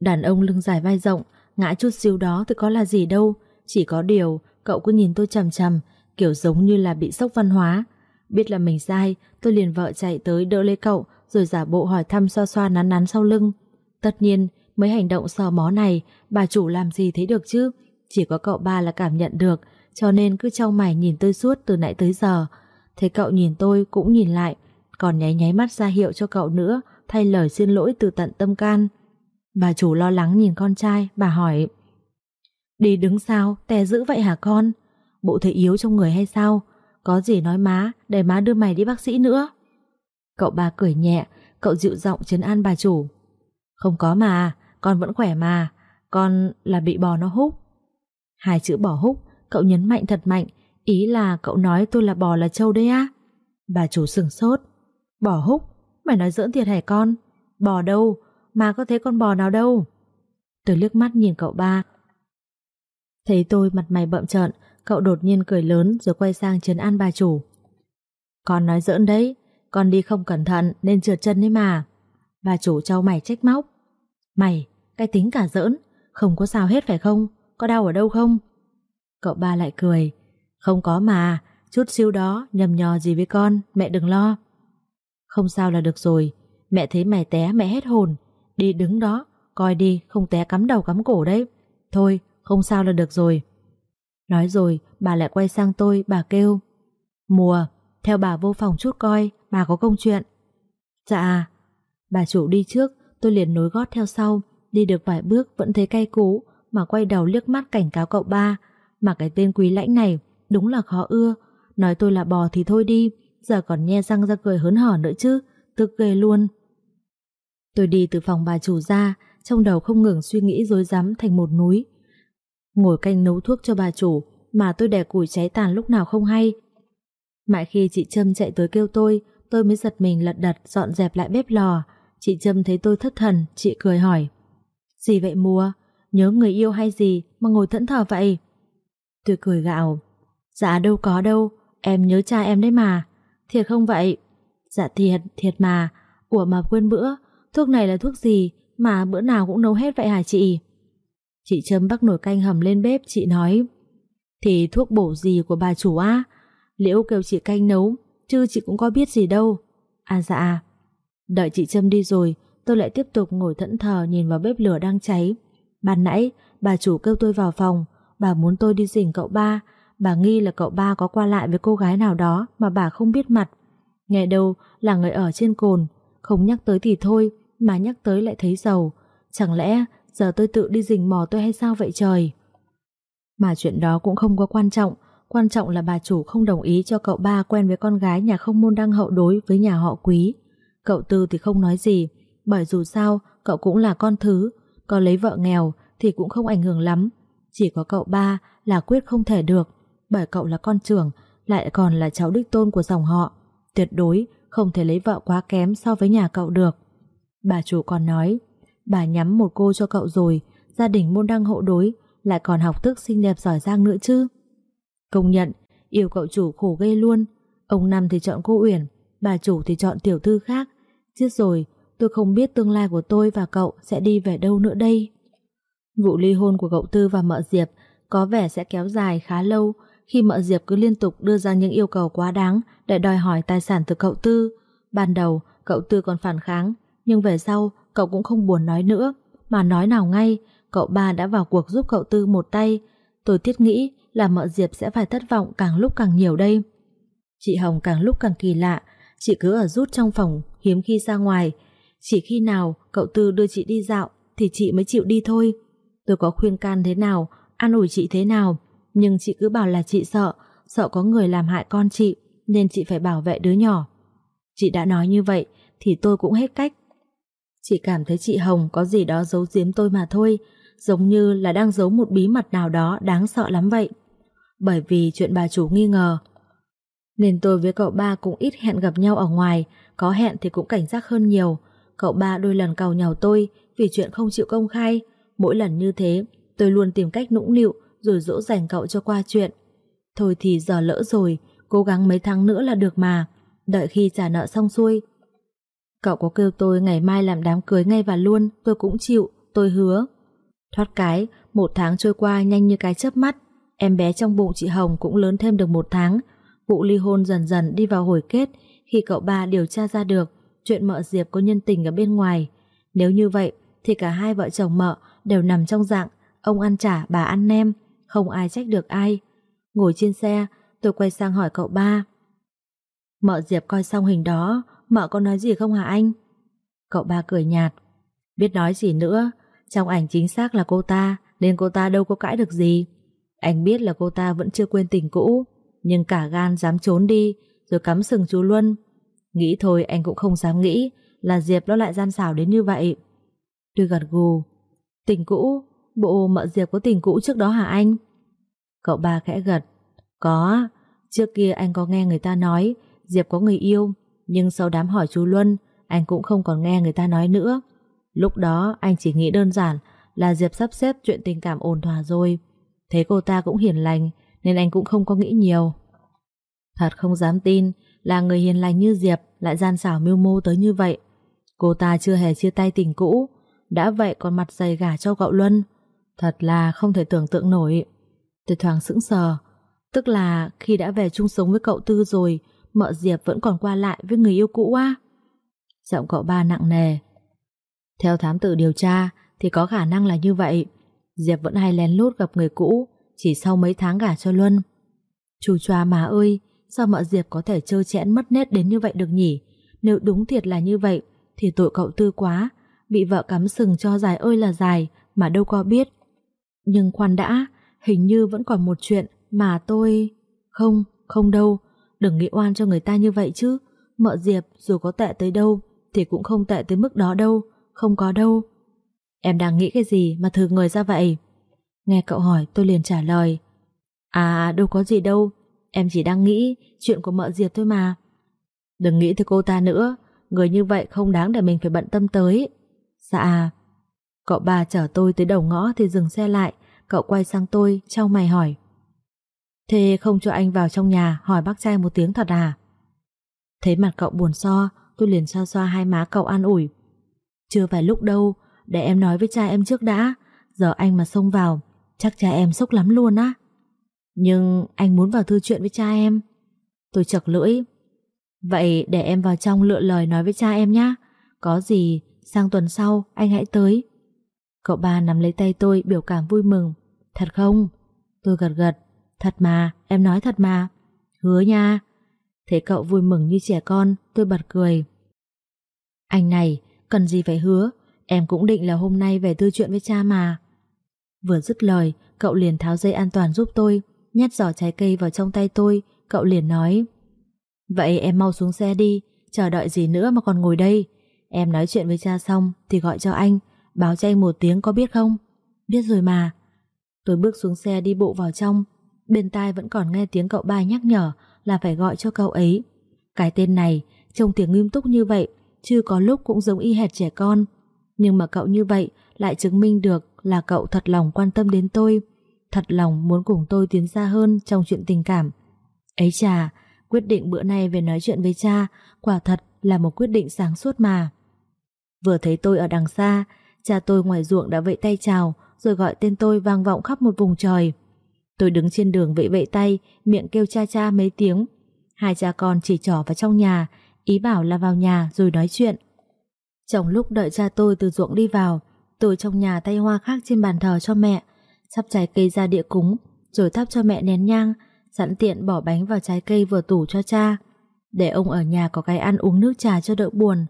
Đàn ông lưng dài vai rộng, ngã chút xíu đó thì có là gì đâu, chỉ có điều cậu cứ nhìn tôi chằm chằm, kiểu giống như là bị sốc văn hóa. Biết là mình sai, tôi liền vợ chạy tới đỡ lấy cậu, rồi giả bộ hỏi thăm xoa xoa nắn nắn sau lưng. Tất nhiên, mấy hành động sò mó này, bà chủ làm gì thấy được chứ? Chỉ có cậu ba là cảm nhận được, cho nên cứ trong mày nhìn tôi suốt từ nãy tới giờ. Thấy cậu nhìn tôi cũng nhìn lại, còn nháy nháy mắt ra hiệu cho cậu nữa, thay lời xin lỗi từ tận tâm can. Bà chủ lo lắng nhìn con trai, bà hỏi Đi đứng sao, tè dữ vậy hả con? Bộ thấy yếu trong người hay sao? Có gì nói má, để má đưa mày đi bác sĩ nữa. Cậu bà cười nhẹ, cậu dịu giọng chấn an bà chủ. Không có mà, con vẫn khỏe mà, con là bị bò nó hút. Hai chữ bò hút, cậu nhấn mạnh thật mạnh, ý là cậu nói tôi là bò là trâu đấy á. Bà chủ sừng sốt. Bò hút, mày nói giỡn thiệt hả con? Bò đâu, mà có thấy con bò nào đâu. Tôi liếc mắt nhìn cậu ba. Thấy tôi mặt mày bậm trợn, cậu đột nhiên cười lớn rồi quay sang chấn an bà chủ. Con nói giỡn đấy, con đi không cẩn thận nên trượt chân đấy mà. Bà chủ trao mày trách móc. Mày, cái tính cả giỡn, không có sao hết phải không? Có đau ở đâu không? Cậu ba lại cười. Không có mà, chút xíu đó nhầm nhò gì với con, mẹ đừng lo. Không sao là được rồi, mẹ thấy mày té mẹ hết hồn. Đi đứng đó, coi đi, không té cắm đầu cắm cổ đấy. Thôi, không sao là được rồi. Nói rồi, bà lại quay sang tôi, bà kêu. Mùa, theo bà vô phòng chút coi, bà có công chuyện. Dạ, bà chủ đi trước, tôi liền nối gót theo sau, đi được vài bước vẫn thấy cay cú, mà quay đầu liếc mắt cảnh cáo cậu ba, mà cái tên quý lãnh này đúng là khó ưa, nói tôi là bò thì thôi đi, giờ còn nhe răng ra cười hớn hở nữa chứ, tức ghê luôn. Tôi đi từ phòng bà chủ ra, trong đầu không ngừng suy nghĩ dối rắm thành một núi. Ngồi canh nấu thuốc cho bà chủ, mà tôi đè củi cháy tàn lúc nào không hay. Mãi khi chị Trâm chạy tới kêu tôi, tôi mới giật mình lật đật dọn dẹp lại bếp lò. Chị Trâm thấy tôi thất thần, chị cười hỏi. Gì vậy mùa? nhớ người yêu hay gì mà ngồi thẫn thờ vậy? Tôi cười gạo. Dạ đâu có đâu, em nhớ cha em đấy mà. Thiệt không vậy? Dạ thiệt, thiệt mà. Ủa mà quên bữa, thuốc này là thuốc gì mà bữa nào cũng nấu hết vậy hả chị? Chị châm bắc nồi canh hầm lên bếp, chị nói. Thì thuốc bổ gì của bà chủ á? Liễu kêu chị canh nấu, chứ chị cũng có biết gì đâu. À dạ. Đợi chị trâm đi rồi, tôi lại tiếp tục ngồi thẫn thờ nhìn vào bếp lửa đang cháy. Ban nãy, bà chủ kêu tôi vào phòng, bà muốn tôi đi rình cậu ba, bà nghi là cậu ba có qua lại với cô gái nào đó mà bà không biết mặt. Nghe đâu là người ở trên cồn, không nhắc tới thì thôi, mà nhắc tới lại thấy giàu. Chẳng lẽ giờ tôi tự đi rình mò tôi hay sao vậy trời? Mà chuyện đó cũng không có quan trọng, quan trọng là bà chủ không đồng ý cho cậu ba quen với con gái nhà không môn đăng hậu đối với nhà họ quý. Cậu Tư thì không nói gì, bởi dù sao cậu cũng là con thứ, có lấy vợ nghèo thì cũng không ảnh hưởng lắm. Chỉ có cậu ba là quyết không thể được, bởi cậu là con trưởng, lại còn là cháu đích tôn của dòng họ. Tuyệt đối không thể lấy vợ quá kém so với nhà cậu được. Bà chủ còn nói, bà nhắm một cô cho cậu rồi, gia đình môn đăng hộ đối, lại còn học thức xinh đẹp giỏi giang nữa chứ. Công nhận, yêu cậu chủ khổ ghê luôn. Ông Năm thì chọn cô Uyển, bà chủ thì chọn tiểu thư khác. Chết rồi, tôi không biết tương lai của tôi và cậu sẽ đi về đâu nữa đây. Vụ ly hôn của cậu Tư và mợ Diệp có vẻ sẽ kéo dài khá lâu khi mợ Diệp cứ liên tục đưa ra những yêu cầu quá đáng để đòi hỏi tài sản từ cậu Tư. Ban đầu, cậu Tư còn phản kháng, nhưng về sau, cậu cũng không buồn nói nữa, mà nói nào ngay, cậu ba đã vào cuộc giúp cậu Tư một tay. Tôi thiết nghĩ là mợ Diệp sẽ phải thất vọng càng lúc càng nhiều đây. Chị Hồng càng lúc càng kỳ lạ, chị cứ ở rút trong phòng, hiếm khi ra ngoài. Chỉ khi nào cậu Tư đưa chị đi dạo thì chị mới chịu đi thôi. Tôi có khuyên can thế nào, an ủi chị thế nào, nhưng chị cứ bảo là chị sợ, sợ có người làm hại con chị, nên chị phải bảo vệ đứa nhỏ. Chị đã nói như vậy, thì tôi cũng hết cách. Chị cảm thấy chị Hồng có gì đó giấu giếm tôi mà thôi, giống như là đang giấu một bí mật nào đó đáng sợ lắm vậy. Bởi vì chuyện bà chủ nghi ngờ. Nên tôi với cậu ba cũng ít hẹn gặp nhau ở ngoài, có hẹn thì cũng cảnh giác hơn nhiều. Cậu ba đôi lần cầu nhào tôi vì chuyện không chịu công khai. Mỗi lần như thế, tôi luôn tìm cách nũng nịu rồi dỗ dành cậu cho qua chuyện. Thôi thì giờ lỡ rồi, cố gắng mấy tháng nữa là được mà. Đợi khi trả nợ xong xuôi. Cậu có kêu tôi ngày mai làm đám cưới ngay và luôn, tôi cũng chịu, tôi hứa. Thoát cái, một tháng trôi qua nhanh như cái chớp mắt, em bé trong bụng chị Hồng cũng lớn thêm được một tháng. Vụ ly hôn dần dần đi vào hồi kết khi cậu ba điều tra ra được chuyện mợ Diệp có nhân tình ở bên ngoài. Nếu như vậy, thì cả hai vợ chồng mợ đều nằm trong dạng ông ăn trả bà ăn nem, không ai trách được ai. Ngồi trên xe, tôi quay sang hỏi cậu ba. Mợ Diệp coi xong hình đó, mợ có nói gì không hả anh? Cậu ba cười nhạt. Biết nói gì nữa, trong ảnh chính xác là cô ta, nên cô ta đâu có cãi được gì. Anh biết là cô ta vẫn chưa quên tình cũ, nhưng cả gan dám trốn đi, rồi cắm sừng chú Luân. Nghĩ thôi anh cũng không dám nghĩ là Diệp nó lại gian xảo đến như vậy. Tôi gật gù. Tình cũ? Bộ mợ Diệp có tình cũ trước đó hả anh? Cậu ba khẽ gật. Có, trước kia anh có nghe người ta nói Diệp có người yêu, nhưng sau đám hỏi chú Luân, anh cũng không còn nghe người ta nói nữa. Lúc đó anh chỉ nghĩ đơn giản là Diệp sắp xếp chuyện tình cảm ổn thỏa rồi. Thấy cô ta cũng hiền lành, nên anh cũng không có nghĩ nhiều. Thật không dám tin là người hiền lành như Diệp lại gian xảo mưu mô tới như vậy. Cô ta chưa hề chia tay tình cũ, đã vậy còn mặt dày gả cho cậu Luân. Thật là không thể tưởng tượng nổi. Tôi thoáng sững sờ. Tức là khi đã về chung sống với cậu Tư rồi, mợ Diệp vẫn còn qua lại với người yêu cũ á. Giọng cậu ba nặng nề. Theo thám tử điều tra thì có khả năng là như vậy. Diệp vẫn hay lén lút gặp người cũ chỉ sau mấy tháng gả cho Luân. Chú choa má ơi, sao mợ Diệp có thể trơ chẽn mất nét đến như vậy được nhỉ? Nếu đúng thiệt là như vậy thì tội cậu Tư quá, bị vợ cắm sừng cho dài ơi là dài mà đâu có biết. Nhưng khoan đã, hình như vẫn còn một chuyện mà tôi... Không, không đâu, đừng nghĩ oan cho người ta như vậy chứ. Mợ Diệp dù có tệ tới đâu thì cũng không tệ tới mức đó đâu, không có đâu. Em đang nghĩ cái gì mà thử người ra vậy? Nghe cậu hỏi tôi liền trả lời. À đâu có gì đâu, em chỉ đang nghĩ chuyện của mợ Diệp thôi mà. Đừng nghĩ tới cô ta nữa, người như vậy không đáng để mình phải bận tâm tới. Dạ. Cậu ba chở tôi tới đầu ngõ thì dừng xe lại, cậu quay sang tôi, trao mày hỏi. Thế không cho anh vào trong nhà hỏi bác trai một tiếng thật à? Thấy mặt cậu buồn so, tôi liền xoa xoa hai má cậu an ủi. Chưa phải lúc đâu, để em nói với cha em trước đã, giờ anh mà xông vào, chắc cha em sốc lắm luôn á. Nhưng anh muốn vào thư chuyện với cha em. Tôi chật lưỡi. Vậy để em vào trong lựa lời nói với cha em nhé. Có gì, sang tuần sau anh hãy tới. Cậu ba nắm lấy tay tôi biểu cảm vui mừng. Thật không? Tôi gật gật. Thật mà, em nói thật mà. Hứa nha. Thấy cậu vui mừng như trẻ con, tôi bật cười. Anh này, cần gì phải hứa, em cũng định là hôm nay về tư chuyện với cha mà. Vừa dứt lời, cậu liền tháo dây an toàn giúp tôi, nhét giỏ trái cây vào trong tay tôi, cậu liền nói. Vậy em mau xuống xe đi, chờ đợi gì nữa mà còn ngồi đây. Em nói chuyện với cha xong thì gọi cho anh, báo cho anh một tiếng có biết không? Biết rồi mà. Tôi bước xuống xe đi bộ vào trong, bên tai vẫn còn nghe tiếng cậu ba nhắc nhở là phải gọi cho cậu ấy. Cái tên này, trông tiếng nghiêm túc như vậy, chưa có lúc cũng giống y hệt trẻ con. Nhưng mà cậu như vậy lại chứng minh được là cậu thật lòng quan tâm đến tôi, thật lòng muốn cùng tôi tiến xa hơn trong chuyện tình cảm. Ấy chà, quyết định bữa nay về nói chuyện với cha, quả thật là một quyết định sáng suốt mà. Vừa thấy tôi ở đằng xa, cha tôi ngoài ruộng đã vẫy tay chào, rồi gọi tên tôi vang vọng khắp một vùng trời. Tôi đứng trên đường vẫy vẫy tay, miệng kêu cha cha mấy tiếng. Hai cha con chỉ trỏ vào trong nhà, ý bảo là vào nhà rồi nói chuyện. Trong lúc đợi cha tôi từ ruộng đi vào, tôi trong nhà tay hoa khác trên bàn thờ cho mẹ, sắp trái cây ra địa cúng, rồi thắp cho mẹ nén nhang, sẵn tiện bỏ bánh vào trái cây vừa tủ cho cha, để ông ở nhà có cái ăn uống nước trà cho đỡ buồn.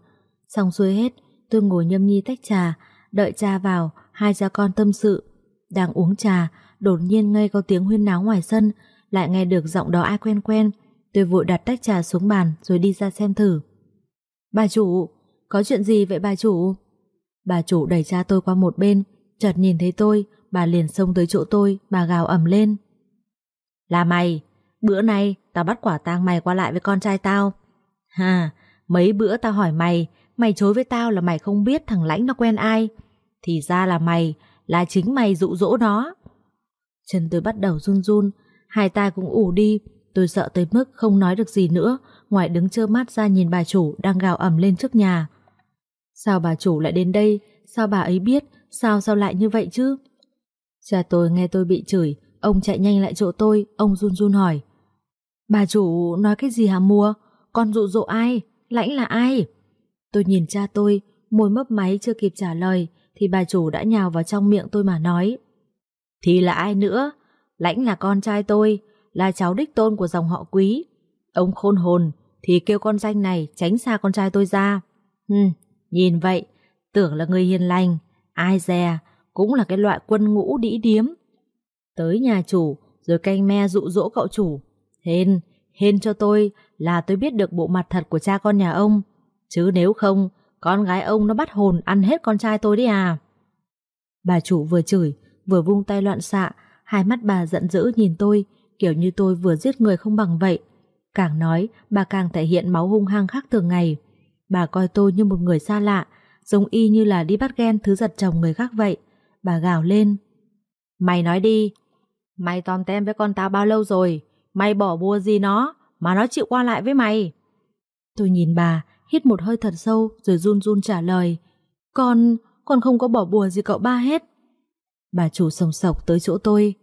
Xong xuôi hết, tôi ngồi nhâm nhi tách trà, đợi cha vào, hai cha con tâm sự. Đang uống trà, đột nhiên ngay có tiếng huyên náo ngoài sân, lại nghe được giọng đó ai quen quen. Tôi vội đặt tách trà xuống bàn rồi đi ra xem thử. Bà chủ, có chuyện gì vậy bà chủ? Bà chủ đẩy cha tôi qua một bên, chợt nhìn thấy tôi, bà liền xông tới chỗ tôi, bà gào ẩm lên. Là mày, bữa nay tao bắt quả tang mày qua lại với con trai tao. Hà, mấy bữa tao hỏi mày, mày chối với tao là mày không biết thằng lãnh nó quen ai. Thì ra là mày, là chính mày dụ dỗ nó. Chân tôi bắt đầu run run, hai tai cũng ủ đi, tôi sợ tới mức không nói được gì nữa, ngoài đứng trơ mắt ra nhìn bà chủ đang gào ẩm lên trước nhà. Sao bà chủ lại đến đây? Sao bà ấy biết? Sao sao lại như vậy chứ? Cha tôi nghe tôi bị chửi, ông chạy nhanh lại chỗ tôi, ông run run hỏi. Bà chủ nói cái gì hả mua? Con dụ dỗ ai? Lãnh là ai? Tôi nhìn cha tôi, môi mấp máy chưa kịp trả lời, thì bà chủ đã nhào vào trong miệng tôi mà nói. Thì là ai nữa? Lãnh là con trai tôi, là cháu đích tôn của dòng họ quý. Ông khôn hồn thì kêu con danh này tránh xa con trai tôi ra. Hừm, nhìn vậy, tưởng là người hiền lành, ai dè, cũng là cái loại quân ngũ đĩ điếm. Tới nhà chủ, rồi canh me dụ dỗ cậu chủ. Hên, hên cho tôi là tôi biết được bộ mặt thật của cha con nhà ông. Chứ nếu không, con gái ông nó bắt hồn ăn hết con trai tôi đi à. Bà chủ vừa chửi, vừa vung tay loạn xạ, hai mắt bà giận dữ nhìn tôi, kiểu như tôi vừa giết người không bằng vậy. Càng nói, bà càng thể hiện máu hung hăng khác thường ngày. Bà coi tôi như một người xa lạ, giống y như là đi bắt ghen thứ giật chồng người khác vậy. Bà gào lên. Mày nói đi, mày tòm tem với con tao bao lâu rồi? Mày bỏ bùa gì nó, mà nó chịu qua lại với mày? Tôi nhìn bà, hít một hơi thật sâu rồi run run trả lời. Con, con không có bỏ bùa gì cậu ba hết. Bà chủ sồng sọc tới chỗ tôi.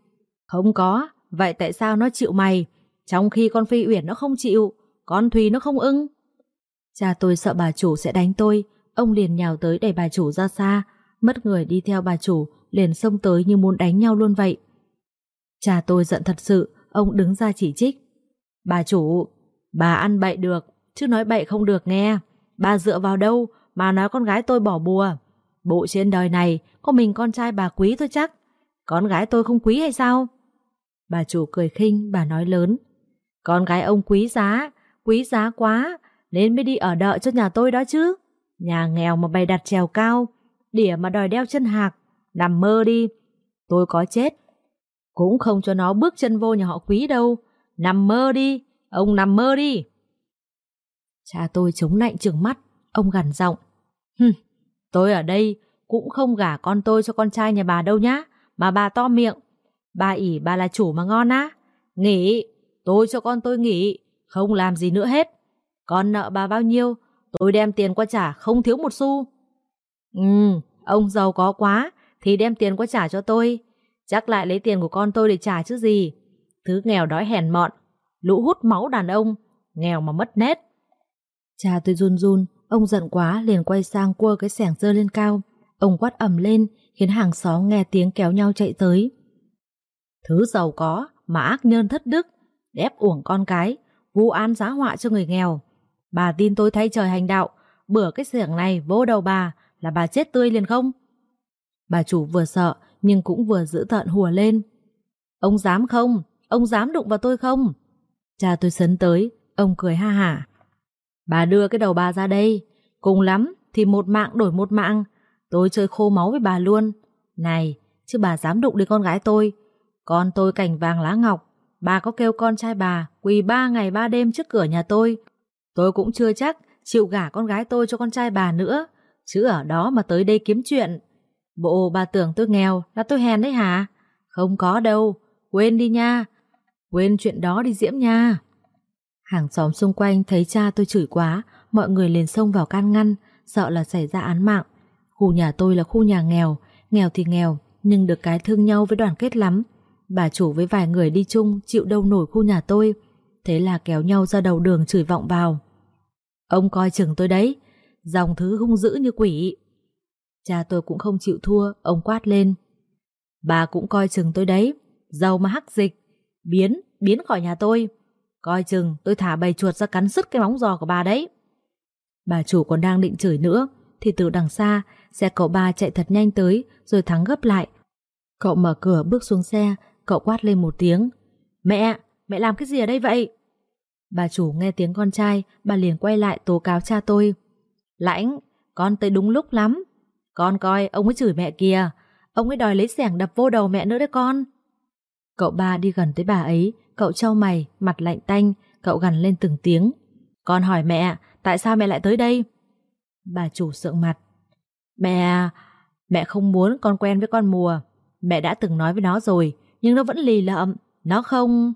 Không có, vậy tại sao nó chịu mày? Trong khi con Phi Uyển nó không chịu, con Thùy nó không ưng. Cha tôi sợ bà chủ sẽ đánh tôi, ông liền nhào tới đẩy bà chủ ra xa, mất người đi theo bà chủ, liền xông tới như muốn đánh nhau luôn vậy. Cha tôi giận thật sự, ông đứng ra chỉ trích. Bà chủ, bà ăn bậy được, chứ nói bậy không được nghe. Bà dựa vào đâu mà nói con gái tôi bỏ bùa. Bộ trên đời này có mình con trai bà quý thôi chắc. Con gái tôi không quý hay sao? Bà chủ cười khinh, bà nói lớn. Con gái ông quý giá, quý giá quá, nên mới đi ở đợi cho nhà tôi đó chứ. Nhà nghèo mà bày đặt trèo cao, đỉa mà đòi đeo chân hạc, nằm mơ đi. Tôi có chết, cũng không cho nó bước chân vô nhà họ quý đâu. Nằm mơ đi, ông nằm mơ đi. Cha tôi chống lạnh trừng mắt, ông gằn giọng. Hừm, tôi ở đây cũng không gả con tôi cho con trai nhà bà đâu nhá, mà bà to miệng. Bà ỉ bà là chủ mà ngon á. Nghỉ, tôi cho con tôi nghỉ, không làm gì nữa hết. Con nợ bà bao nhiêu, tôi đem tiền qua trả không thiếu một xu. Ừ, ông giàu có quá, thì đem tiền qua trả cho tôi. Chắc lại lấy tiền của con tôi để trả chứ gì. Thứ nghèo đói hèn mọn, lũ hút máu đàn ông, nghèo mà mất nét. Cha tôi run run, ông giận quá liền quay sang cua cái sẻng dơ lên cao. Ông quát ầm lên, khiến hàng xóm nghe tiếng kéo nhau chạy tới. Thứ giàu có mà ác nhân thất đức, ép uổng con cái, vu an giá họa cho người nghèo. Bà tin tôi thay trời hành đạo, bữa cái xưởng này vô đầu bà là bà chết tươi liền không? Bà chủ vừa sợ nhưng cũng vừa giữ tợn hùa lên. Ông dám không? Ông dám đụng vào tôi không? Cha tôi sấn tới, ông cười ha hả. Bà đưa cái đầu bà ra đây, cùng lắm thì một mạng đổi một mạng, tôi chơi khô máu với bà luôn. Này, chứ bà dám đụng đến con gái tôi, con tôi cảnh vàng lá ngọc, bà có kêu con trai bà quỳ ba ngày ba đêm trước cửa nhà tôi, tôi cũng chưa chắc chịu gả con gái tôi cho con trai bà nữa, chứ ở đó mà tới đây kiếm chuyện. Bộ bà tưởng tôi nghèo là tôi hèn đấy hả? Không có đâu, quên đi nha, quên chuyện đó đi Diễm nha. Hàng xóm xung quanh thấy cha tôi chửi quá, mọi người liền xông vào can ngăn, sợ là xảy ra án mạng. Khu nhà tôi là khu nhà nghèo, nghèo thì nghèo, nhưng được cái thương nhau với đoàn kết lắm. Bà chủ với vài người đi chung chịu đâu nổi khu nhà tôi, thế là kéo nhau ra đầu đường chửi vọng vào. Ông coi chừng tôi đấy, dòng thứ hung dữ như quỷ. Cha tôi cũng không chịu thua, ông quát lên. Bà cũng coi chừng tôi đấy, giàu mà hắc dịch, biến, biến khỏi nhà tôi. Coi chừng tôi thả bầy chuột ra cắn sứt cái móng giò của bà đấy. Bà chủ còn đang định chửi nữa, thì từ đằng xa, xe cậu ba chạy thật nhanh tới, rồi thắng gấp lại. Cậu mở cửa bước xuống xe, cậu quát lên một tiếng. Mẹ, mẹ làm cái gì ở đây vậy? Bà chủ nghe tiếng con trai, bà liền quay lại tố cáo cha tôi. Lãnh, con tới đúng lúc lắm. Con coi, ông ấy chửi mẹ kìa. Ông ấy đòi lấy xẻng đập vô đầu mẹ nữa đấy con. Cậu ba đi gần tới bà ấy, cậu trao mày, mặt lạnh tanh, cậu gần lên từng tiếng. Con hỏi mẹ, tại sao mẹ lại tới đây? Bà chủ sượng mặt. Mẹ, mẹ không muốn con quen với con mùa. Mẹ đã từng nói với nó rồi, nhưng nó vẫn lì lợm. Nó không...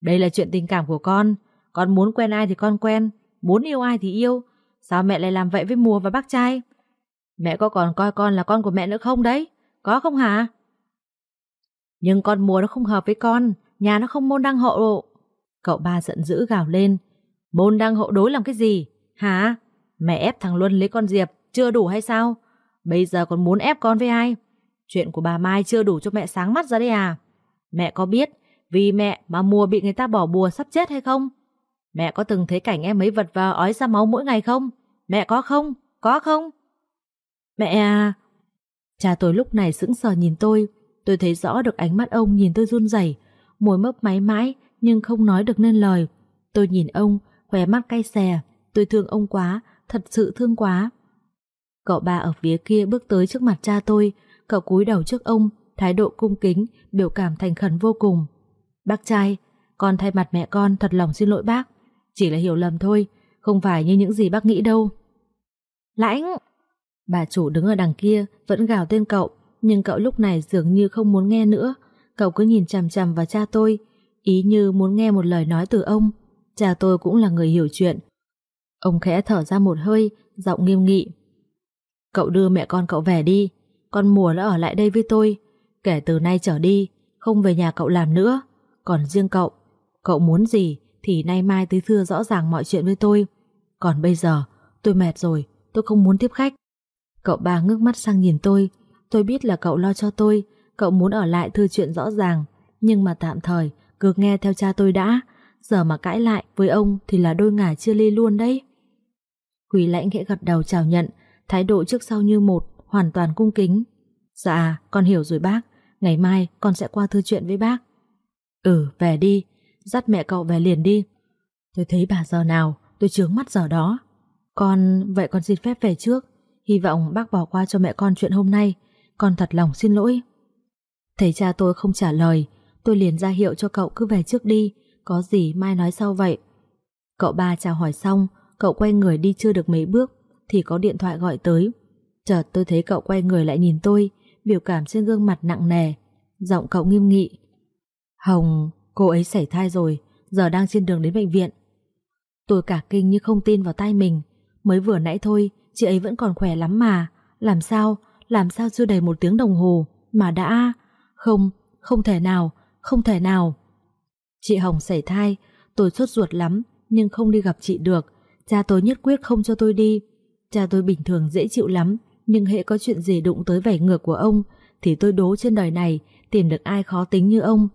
Đây là chuyện tình cảm của con. Con muốn quen ai thì con quen, muốn yêu ai thì yêu. Sao mẹ lại làm vậy với mùa và bác trai? Mẹ có còn coi con là con của mẹ nữa không đấy? Có không hả? Nhưng con mùa nó không hợp với con, nhà nó không môn đăng hộ. Cậu ba giận dữ gào lên. Môn đăng hộ đối làm cái gì? Hả? Mẹ ép thằng Luân lấy con Diệp, chưa đủ hay sao? Bây giờ còn muốn ép con với ai? Chuyện của bà Mai chưa đủ cho mẹ sáng mắt ra đây à? Mẹ có biết vì mẹ mà mùa bị người ta bỏ bùa sắp chết hay không? Mẹ có từng thấy cảnh em ấy vật vào ói ra máu mỗi ngày không? Mẹ có không? Có không? Mẹ à... Cha tôi lúc này sững sờ nhìn tôi, tôi thấy rõ được ánh mắt ông nhìn tôi run rẩy, môi mấp máy mãi nhưng không nói được nên lời. Tôi nhìn ông, khóe mắt cay xè, tôi thương ông quá, thật sự thương quá. Cậu ba ở phía kia bước tới trước mặt cha tôi, cậu cúi đầu trước ông, thái độ cung kính, biểu cảm thành khẩn vô cùng. Bác trai, con thay mặt mẹ con thật lòng xin lỗi bác. Chỉ là hiểu lầm thôi, không phải như những gì bác nghĩ đâu. Lãnh! Bà chủ đứng ở đằng kia vẫn gào tên cậu, nhưng cậu lúc này dường như không muốn nghe nữa. Cậu cứ nhìn chằm chằm vào cha tôi, ý như muốn nghe một lời nói từ ông. Cha tôi cũng là người hiểu chuyện. Ông khẽ thở ra một hơi, giọng nghiêm nghị. Cậu đưa mẹ con cậu về đi, con mùa đã ở lại đây với tôi. Kể từ nay trở đi, không về nhà cậu làm nữa. Còn riêng cậu, cậu muốn gì thì nay mai tới thưa rõ ràng mọi chuyện với tôi. Còn bây giờ, tôi mệt rồi, tôi không muốn tiếp khách. Cậu ba ngước mắt sang nhìn tôi, tôi biết là cậu lo cho tôi, cậu muốn ở lại thư chuyện rõ ràng, nhưng mà tạm thời, cứ nghe theo cha tôi đã, giờ mà cãi lại với ông thì là đôi ngả chia ly luôn đấy. Quỳ lãnh khẽ gật đầu chào nhận, thái độ trước sau như một, hoàn toàn cung kính. Dạ, con hiểu rồi bác, ngày mai con sẽ qua thư chuyện với bác. Ừ, về đi, dắt mẹ cậu về liền đi. Tôi thấy bà giờ nào, tôi chướng mắt giờ đó. Con, vậy con xin phép về trước. Hy vọng bác bỏ qua cho mẹ con chuyện hôm nay. Con thật lòng xin lỗi. Thấy cha tôi không trả lời, tôi liền ra hiệu cho cậu cứ về trước đi. Có gì mai nói sau vậy. Cậu ba chào hỏi xong, cậu quay người đi chưa được mấy bước, thì có điện thoại gọi tới. Chợt tôi thấy cậu quay người lại nhìn tôi, biểu cảm trên gương mặt nặng nề. Giọng cậu nghiêm nghị. Hồng, cô ấy xảy thai rồi, giờ đang trên đường đến bệnh viện. Tôi cả kinh như không tin vào tay mình. Mới vừa nãy thôi, chị ấy vẫn còn khỏe lắm mà. Làm sao, làm sao chưa đầy một tiếng đồng hồ mà đã... Không, không thể nào, không thể nào. Chị Hồng xảy thai, tôi sốt ruột lắm, nhưng không đi gặp chị được. Cha tôi nhất quyết không cho tôi đi. Cha tôi bình thường dễ chịu lắm, nhưng hệ có chuyện gì đụng tới vẻ ngược của ông, thì tôi đố trên đời này tìm được ai khó tính như ông.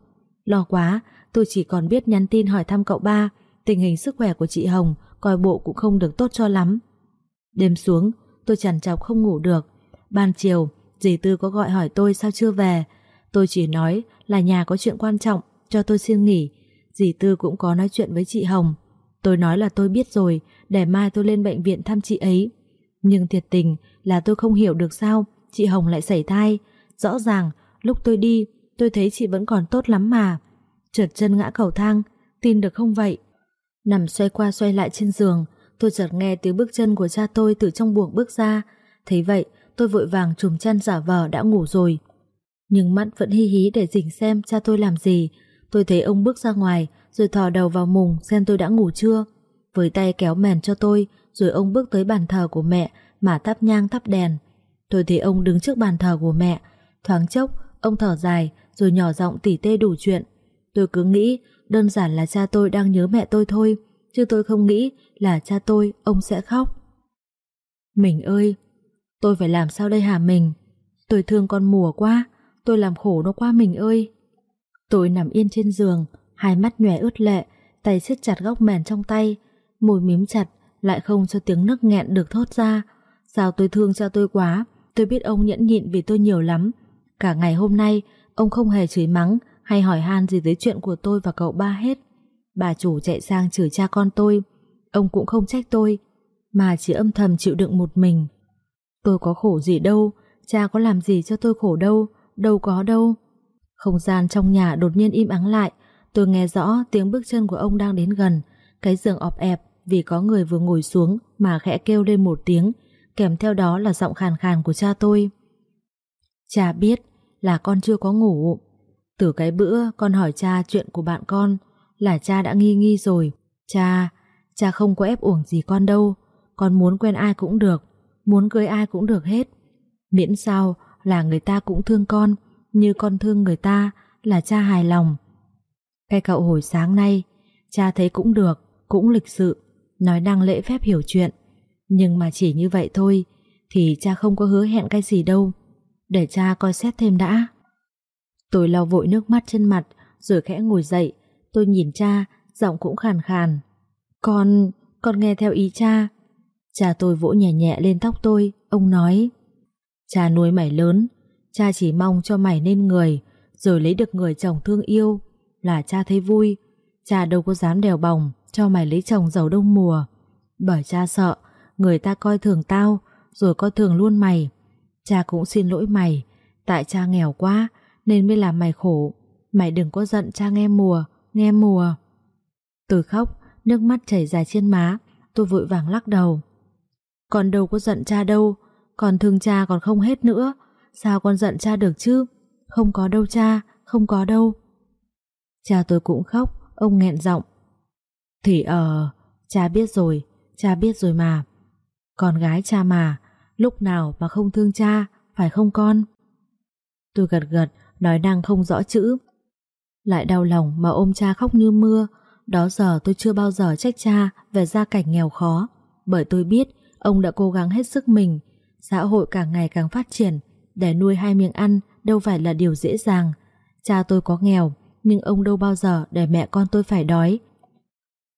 Lo quá, tôi chỉ còn biết nhắn tin hỏi thăm cậu ba, tình hình sức khỏe của chị Hồng coi bộ cũng không được tốt cho lắm. Đêm xuống, tôi chằn chọc không ngủ được. Ban chiều, dì Tư có gọi hỏi tôi sao chưa về. Tôi chỉ nói là nhà có chuyện quan trọng, cho tôi xin nghỉ. Dì Tư cũng có nói chuyện với chị Hồng. Tôi nói là tôi biết rồi, để mai tôi lên bệnh viện thăm chị ấy. Nhưng thiệt tình là tôi không hiểu được sao chị Hồng lại xảy thai. Rõ ràng, lúc tôi đi, tôi thấy chị vẫn còn tốt lắm mà. Trượt chân ngã cầu thang, tin được không vậy? Nằm xoay qua xoay lại trên giường, tôi chợt nghe tiếng bước chân của cha tôi từ trong buồng bước ra. Thấy vậy, tôi vội vàng trùm chân giả vờ đã ngủ rồi. Nhưng mắt vẫn hi hí để dình xem cha tôi làm gì. Tôi thấy ông bước ra ngoài, rồi thò đầu vào mùng xem tôi đã ngủ chưa. Với tay kéo mền cho tôi, rồi ông bước tới bàn thờ của mẹ mà thắp nhang thắp đèn. Tôi thấy ông đứng trước bàn thờ của mẹ. Thoáng chốc, ông thở dài, rồi nhỏ giọng tỉ tê đủ chuyện. Tôi cứ nghĩ đơn giản là cha tôi đang nhớ mẹ tôi thôi, chứ tôi không nghĩ là cha tôi, ông sẽ khóc. Mình ơi, tôi phải làm sao đây hả mình? Tôi thương con mùa quá, tôi làm khổ nó quá mình ơi. Tôi nằm yên trên giường, hai mắt nhòe ướt lệ, tay siết chặt góc mền trong tay, môi mím chặt, lại không cho tiếng nấc nghẹn được thốt ra. Sao tôi thương cha tôi quá, tôi biết ông nhẫn nhịn vì tôi nhiều lắm. Cả ngày hôm nay, ông không hề chửi mắng hay hỏi han gì tới chuyện của tôi và cậu ba hết. Bà chủ chạy sang chửi cha con tôi, ông cũng không trách tôi, mà chỉ âm thầm chịu đựng một mình. Tôi có khổ gì đâu, cha có làm gì cho tôi khổ đâu, đâu có đâu. Không gian trong nhà đột nhiên im ắng lại, tôi nghe rõ tiếng bước chân của ông đang đến gần, cái giường ọp ẹp vì có người vừa ngồi xuống mà khẽ kêu lên một tiếng, kèm theo đó là giọng khàn khàn của cha tôi. Cha biết là con chưa có ngủ. Từ cái bữa con hỏi cha chuyện của bạn con là cha đã nghi nghi rồi. Cha, cha không có ép uổng gì con đâu. Con muốn quen ai cũng được, muốn cưới ai cũng được hết. Miễn sao là người ta cũng thương con, như con thương người ta là cha hài lòng. Cái cậu hồi sáng nay, cha thấy cũng được, cũng lịch sự, nói năng lễ phép hiểu chuyện. Nhưng mà chỉ như vậy thôi, thì cha không có hứa hẹn cái gì đâu. Để cha coi xét thêm đã. Tôi lau vội nước mắt trên mặt, rồi khẽ ngồi dậy. Tôi nhìn cha, giọng cũng khàn khàn. Con, con nghe theo ý cha. Cha tôi vỗ nhẹ nhẹ lên tóc tôi, ông nói. Cha nuôi mày lớn, cha chỉ mong cho mày nên người, rồi lấy được người chồng thương yêu, là cha thấy vui. Cha đâu có dám đèo bòng, cho mày lấy chồng giàu đông mùa. Bởi cha sợ, người ta coi thường tao, rồi coi thường luôn mày. Cha cũng xin lỗi mày, tại cha nghèo quá, nên mới làm mày khổ. Mày đừng có giận cha nghe mùa, nghe mùa. Tôi khóc, nước mắt chảy dài trên má, tôi vội vàng lắc đầu. Con đâu có giận cha đâu, còn thương cha còn không hết nữa. Sao con giận cha được chứ? Không có đâu cha, không có đâu. Cha tôi cũng khóc, ông nghẹn giọng. Thì ờ, cha biết rồi, cha biết rồi mà. Con gái cha mà, lúc nào mà không thương cha, phải không con? Tôi gật gật, nói năng không rõ chữ. Lại đau lòng mà ôm cha khóc như mưa, đó giờ tôi chưa bao giờ trách cha về gia cảnh nghèo khó, bởi tôi biết ông đã cố gắng hết sức mình. Xã hội càng ngày càng phát triển, để nuôi hai miệng ăn đâu phải là điều dễ dàng. Cha tôi có nghèo, nhưng ông đâu bao giờ để mẹ con tôi phải đói.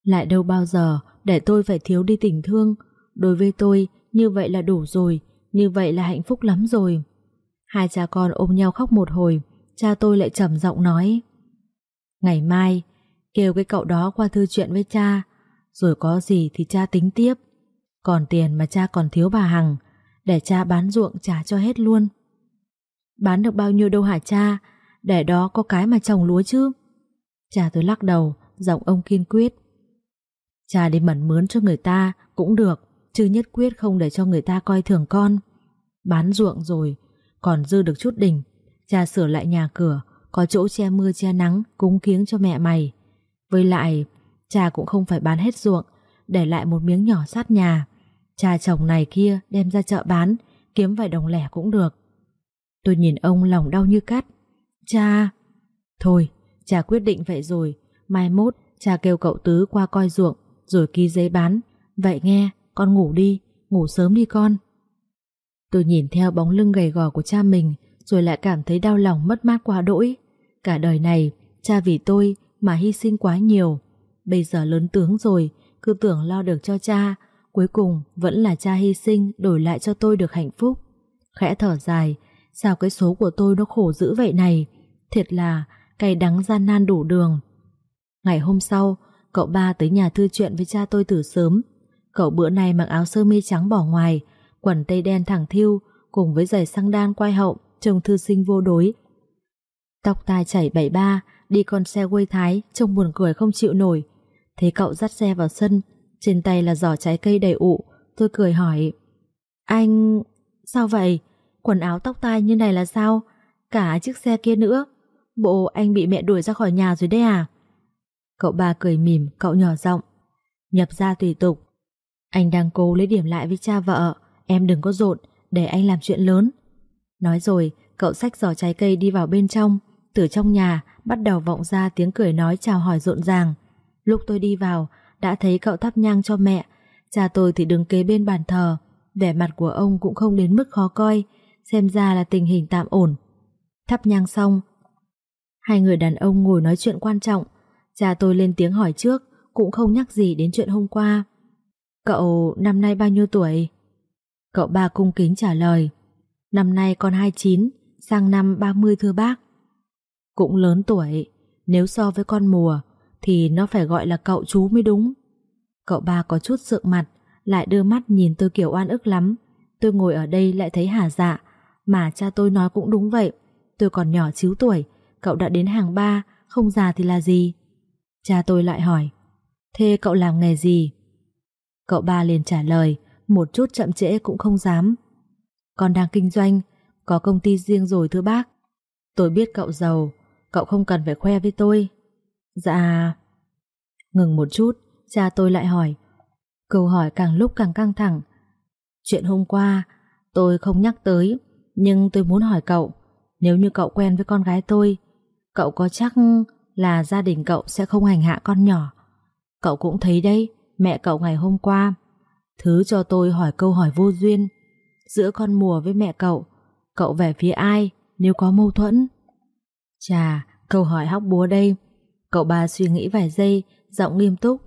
Lại đâu bao giờ để tôi phải thiếu đi tình thương. Đối với tôi, như vậy là đủ rồi, như vậy là hạnh phúc lắm rồi. Hai cha con ôm nhau khóc một hồi, cha tôi lại trầm giọng nói. Ngày mai, kêu cái cậu đó qua thư chuyện với cha, rồi có gì thì cha tính tiếp. Còn tiền mà cha còn thiếu bà Hằng, để cha bán ruộng trả cho hết luôn. Bán được bao nhiêu đâu hả cha, để đó có cái mà trồng lúa chứ. Cha tôi lắc đầu, giọng ông kiên quyết. Cha đi mẩn mướn cho người ta cũng được, chứ nhất quyết không để cho người ta coi thường con. Bán ruộng rồi, còn dư được chút đỉnh. Cha sửa lại nhà cửa, có chỗ che mưa che nắng, cúng kiếng cho mẹ mày. Với lại, cha cũng không phải bán hết ruộng, để lại một miếng nhỏ sát nhà. Cha chồng này kia đem ra chợ bán, kiếm vài đồng lẻ cũng được. Tôi nhìn ông lòng đau như cắt. Cha... Thôi, cha quyết định vậy rồi. Mai mốt, cha kêu cậu Tứ qua coi ruộng, rồi ký giấy bán. Vậy nghe, con ngủ đi, ngủ sớm đi con. Tôi nhìn theo bóng lưng gầy gò của cha mình, rồi lại cảm thấy đau lòng mất mát quá đỗi. Cả đời này, cha vì tôi mà hy sinh quá nhiều. Bây giờ lớn tướng rồi, cứ tưởng lo được cho cha, cuối cùng vẫn là cha hy sinh đổi lại cho tôi được hạnh phúc. Khẽ thở dài, sao cái số của tôi nó khổ dữ vậy này, thiệt là cay đắng gian nan đủ đường. Ngày hôm sau, cậu ba tới nhà thư chuyện với cha tôi từ sớm. Cậu bữa nay mặc áo sơ mi trắng bỏ ngoài, quần tây đen thẳng thiu cùng với giày xăng đan quay hậu, trông thư sinh vô đối. Tóc tai chảy bảy ba, đi con xe quây thái, trông buồn cười không chịu nổi. Thấy cậu dắt xe vào sân, trên tay là giỏ trái cây đầy ụ, tôi cười hỏi. Anh... sao vậy? Quần áo tóc tai như này là sao? Cả chiếc xe kia nữa. Bộ anh bị mẹ đuổi ra khỏi nhà rồi đấy à? Cậu ba cười mỉm, cậu nhỏ giọng. Nhập ra tùy tục. Anh đang cố lấy điểm lại với cha vợ. Em đừng có rộn, để anh làm chuyện lớn. Nói rồi, cậu xách giỏ trái cây đi vào bên trong. Từ trong nhà, bắt đầu vọng ra tiếng cười nói chào hỏi rộn ràng. Lúc tôi đi vào, đã thấy cậu thắp nhang cho mẹ. Cha tôi thì đứng kế bên bàn thờ. Vẻ mặt của ông cũng không đến mức khó coi, xem ra là tình hình tạm ổn. Thắp nhang xong, hai người đàn ông ngồi nói chuyện quan trọng. Cha tôi lên tiếng hỏi trước, cũng không nhắc gì đến chuyện hôm qua. Cậu năm nay bao nhiêu tuổi? Cậu ba cung kính trả lời. Năm nay con 29, sang năm 30 thưa bác. Cũng lớn tuổi, nếu so với con mùa, thì nó phải gọi là cậu chú mới đúng. Cậu ba có chút sượng mặt, lại đưa mắt nhìn tôi kiểu oan ức lắm. Tôi ngồi ở đây lại thấy hả dạ, mà cha tôi nói cũng đúng vậy. Tôi còn nhỏ chíu tuổi, cậu đã đến hàng ba, không già thì là gì? Cha tôi lại hỏi, thế cậu làm nghề gì? Cậu ba liền trả lời, một chút chậm trễ cũng không dám. Con đang kinh doanh, có công ty riêng rồi thưa bác. Tôi biết cậu giàu, cậu không cần phải khoe với tôi. Dạ... Ngừng một chút, cha tôi lại hỏi. Câu hỏi càng lúc càng căng thẳng. Chuyện hôm qua, tôi không nhắc tới, nhưng tôi muốn hỏi cậu, nếu như cậu quen với con gái tôi, cậu có chắc là gia đình cậu sẽ không hành hạ con nhỏ. Cậu cũng thấy đấy, mẹ cậu ngày hôm qua. Thứ cho tôi hỏi câu hỏi vô duyên. Giữa con mùa với mẹ cậu, cậu về phía ai nếu có mâu thuẫn? Chà, câu hỏi hóc búa đây. Cậu ba suy nghĩ vài giây, giọng nghiêm túc.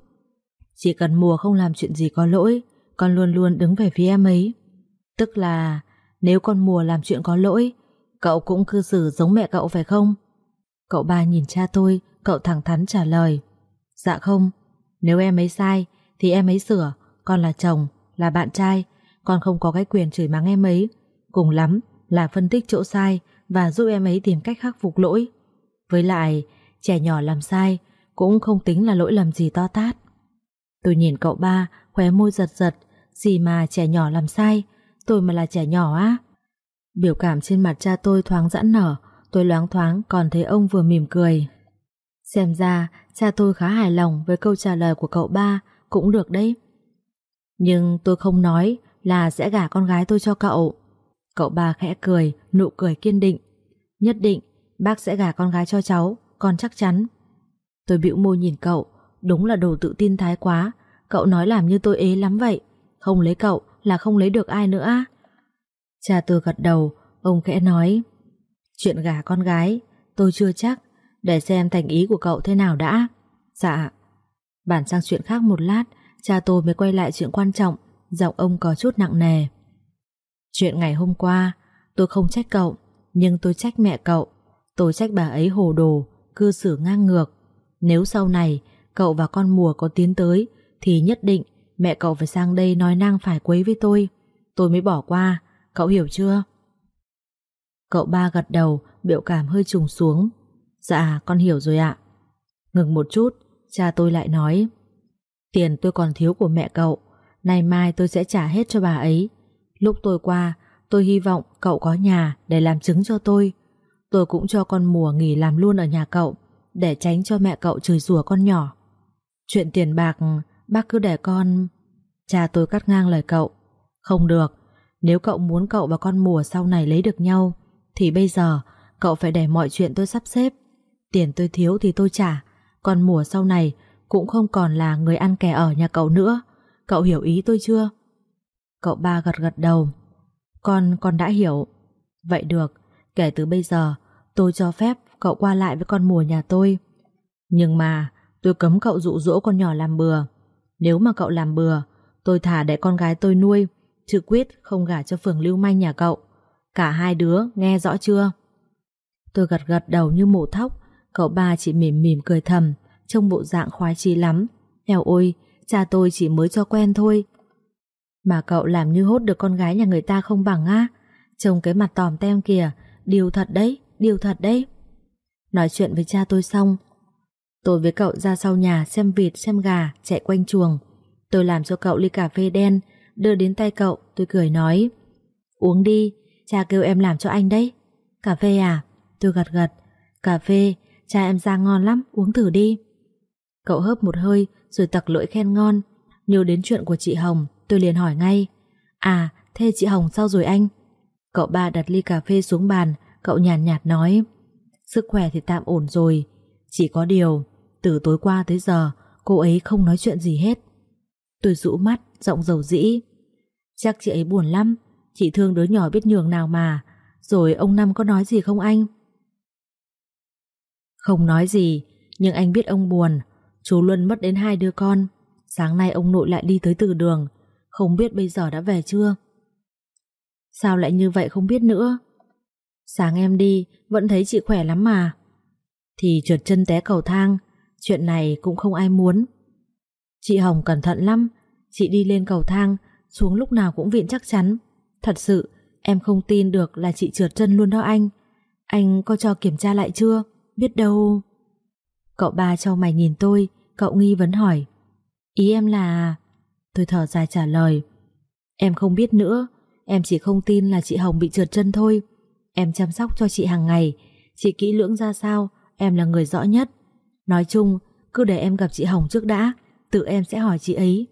Chỉ cần mùa không làm chuyện gì có lỗi, con luôn luôn đứng về phía em ấy. Tức là nếu con mùa làm chuyện có lỗi, cậu cũng cư xử giống mẹ cậu phải không? Cậu ba nhìn cha tôi, cậu thẳng thắn trả lời. Dạ không, nếu em ấy sai, thì em ấy sửa, con là chồng, là bạn trai, con không có cái quyền chửi mắng em ấy. Cùng lắm là phân tích chỗ sai và giúp em ấy tìm cách khắc phục lỗi. Với lại, trẻ nhỏ làm sai cũng không tính là lỗi lầm gì to tát. Tôi nhìn cậu ba, khóe môi giật giật, gì mà trẻ nhỏ làm sai, tôi mà là trẻ nhỏ á. Biểu cảm trên mặt cha tôi thoáng giãn nở, tôi loáng thoáng còn thấy ông vừa mỉm cười. Xem ra, cha tôi khá hài lòng với câu trả lời của cậu ba, cũng được đấy. Nhưng tôi không nói là sẽ gả con gái tôi cho cậu. Cậu ba khẽ cười, nụ cười kiên định. Nhất định, bác sẽ gả con gái cho cháu, con chắc chắn. Tôi bĩu môi nhìn cậu, đúng là đồ tự tin thái quá. Cậu nói làm như tôi ế lắm vậy. Không lấy cậu là không lấy được ai nữa á. Cha tôi gật đầu, ông khẽ nói. Chuyện gả con gái, tôi chưa chắc. Để xem thành ý của cậu thế nào đã. Dạ. Bản sang chuyện khác một lát, cha tôi mới quay lại chuyện quan trọng, giọng ông có chút nặng nề. Chuyện ngày hôm qua, tôi không trách cậu, nhưng tôi trách mẹ cậu. Tôi trách bà ấy hồ đồ, cư xử ngang ngược. Nếu sau này cậu và con mùa có tiến tới, thì nhất định mẹ cậu phải sang đây nói năng phải quấy với tôi. Tôi mới bỏ qua, cậu hiểu chưa? Cậu ba gật đầu, biểu cảm hơi trùng xuống. Dạ, con hiểu rồi ạ. Ngừng một chút, cha tôi lại nói. Tiền tôi còn thiếu của mẹ cậu, nay mai tôi sẽ trả hết cho bà ấy. Lúc tôi qua, tôi hy vọng cậu có nhà để làm chứng cho tôi. Tôi cũng cho con mùa nghỉ làm luôn ở nhà cậu, để tránh cho mẹ cậu chửi rủa con nhỏ. Chuyện tiền bạc, bác cứ để con... Cha tôi cắt ngang lời cậu. Không được, nếu cậu muốn cậu và con mùa sau này lấy được nhau, thì bây giờ cậu phải để mọi chuyện tôi sắp xếp. Tiền tôi thiếu thì tôi trả, còn mùa sau này cũng không còn là người ăn kẻ ở nhà cậu nữa. Cậu hiểu ý tôi chưa? Cậu ba gật gật đầu. Con, con đã hiểu. Vậy được, kể từ bây giờ tôi cho phép cậu qua lại với con mùa nhà tôi. Nhưng mà tôi cấm cậu dụ dỗ con nhỏ làm bừa. Nếu mà cậu làm bừa, tôi thả để con gái tôi nuôi, chứ quyết không gả cho phường lưu manh nhà cậu. Cả hai đứa nghe rõ chưa? Tôi gật gật đầu như mổ thóc, cậu ba chỉ mỉm mỉm cười thầm, trông bộ dạng khoái chí lắm. Eo ôi, cha tôi chỉ mới cho quen thôi. Mà cậu làm như hốt được con gái nhà người ta không bằng á. Trông cái mặt tòm tem kìa, điều thật đấy, điều thật đấy. Nói chuyện với cha tôi xong, tôi với cậu ra sau nhà xem vịt xem gà chạy quanh chuồng. Tôi làm cho cậu ly cà phê đen, đưa đến tay cậu, tôi cười nói. Uống đi, cha kêu em làm cho anh đấy. Cà phê à? Tôi gật gật. Cà phê, cha em ra ngon lắm, uống thử đi. Cậu hớp một hơi rồi tặc lưỡi khen ngon. Nhớ đến chuyện của chị Hồng, tôi liền hỏi ngay. À, thế chị Hồng sao rồi anh? Cậu ba đặt ly cà phê xuống bàn, cậu nhàn nhạt, nhạt nói. Sức khỏe thì tạm ổn rồi, chỉ có điều, từ tối qua tới giờ, cô ấy không nói chuyện gì hết. Tôi rũ mắt, giọng dầu dĩ. Chắc chị ấy buồn lắm, chị thương đứa nhỏ biết nhường nào mà. Rồi ông Năm có nói gì không anh? Không nói gì, nhưng anh biết ông buồn. Chú Luân mất đến hai đứa con. Sáng nay ông nội lại đi tới từ đường. Không biết bây giờ đã về chưa? Sao lại như vậy không biết nữa? Sáng em đi, vẫn thấy chị khỏe lắm mà. Thì trượt chân té cầu thang, chuyện này cũng không ai muốn. Chị Hồng cẩn thận lắm, chị đi lên cầu thang, xuống lúc nào cũng viện chắc chắn. Thật sự, em không tin được là chị trượt chân luôn đó anh. Anh có cho kiểm tra lại chưa? Biết đâu... Cậu ba cho mày nhìn tôi, cậu nghi vấn hỏi. Ý em là... Tôi thở dài trả lời. Em không biết nữa, em chỉ không tin là chị Hồng bị trượt chân thôi. Em chăm sóc cho chị hàng ngày, chị kỹ lưỡng ra sao, em là người rõ nhất. Nói chung, cứ để em gặp chị Hồng trước đã, tự em sẽ hỏi chị ấy.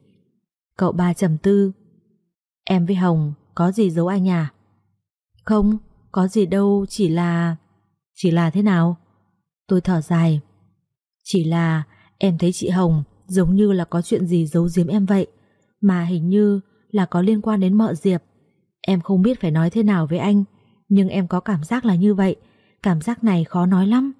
Cậu ba trầm tư. Em với Hồng có gì giấu anh à? Không, có gì đâu, chỉ là... Chỉ là thế nào? Tôi thở dài. Chỉ là em thấy chị Hồng giống như là có chuyện gì giấu giếm em vậy, mà hình như là có liên quan đến mợ Diệp. Em không biết phải nói thế nào với anh, nhưng em có cảm giác là như vậy, cảm giác này khó nói lắm.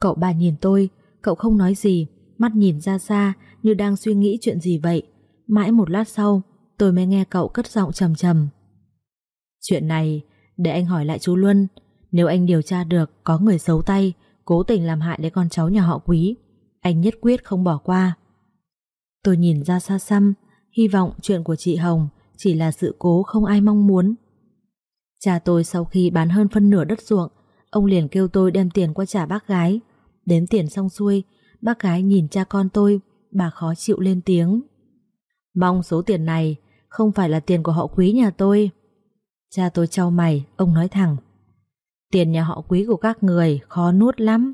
Cậu bà nhìn tôi, cậu không nói gì, mắt nhìn ra xa như đang suy nghĩ chuyện gì vậy. Mãi một lát sau, tôi mới nghe cậu cất giọng trầm trầm. Chuyện này, để anh hỏi lại chú Luân, nếu anh điều tra được có người xấu tay, cố tình làm hại đến con cháu nhà họ quý, anh nhất quyết không bỏ qua. Tôi nhìn ra xa xăm, hy vọng chuyện của chị Hồng chỉ là sự cố không ai mong muốn. Cha tôi sau khi bán hơn phân nửa đất ruộng, ông liền kêu tôi đem tiền qua trả bác gái. Đếm tiền xong xuôi, bác gái nhìn cha con tôi, bà khó chịu lên tiếng. Mong số tiền này không phải là tiền của họ quý nhà tôi. Cha tôi trao mày, ông nói thẳng. Tiền nhà họ quý của các người khó nuốt lắm.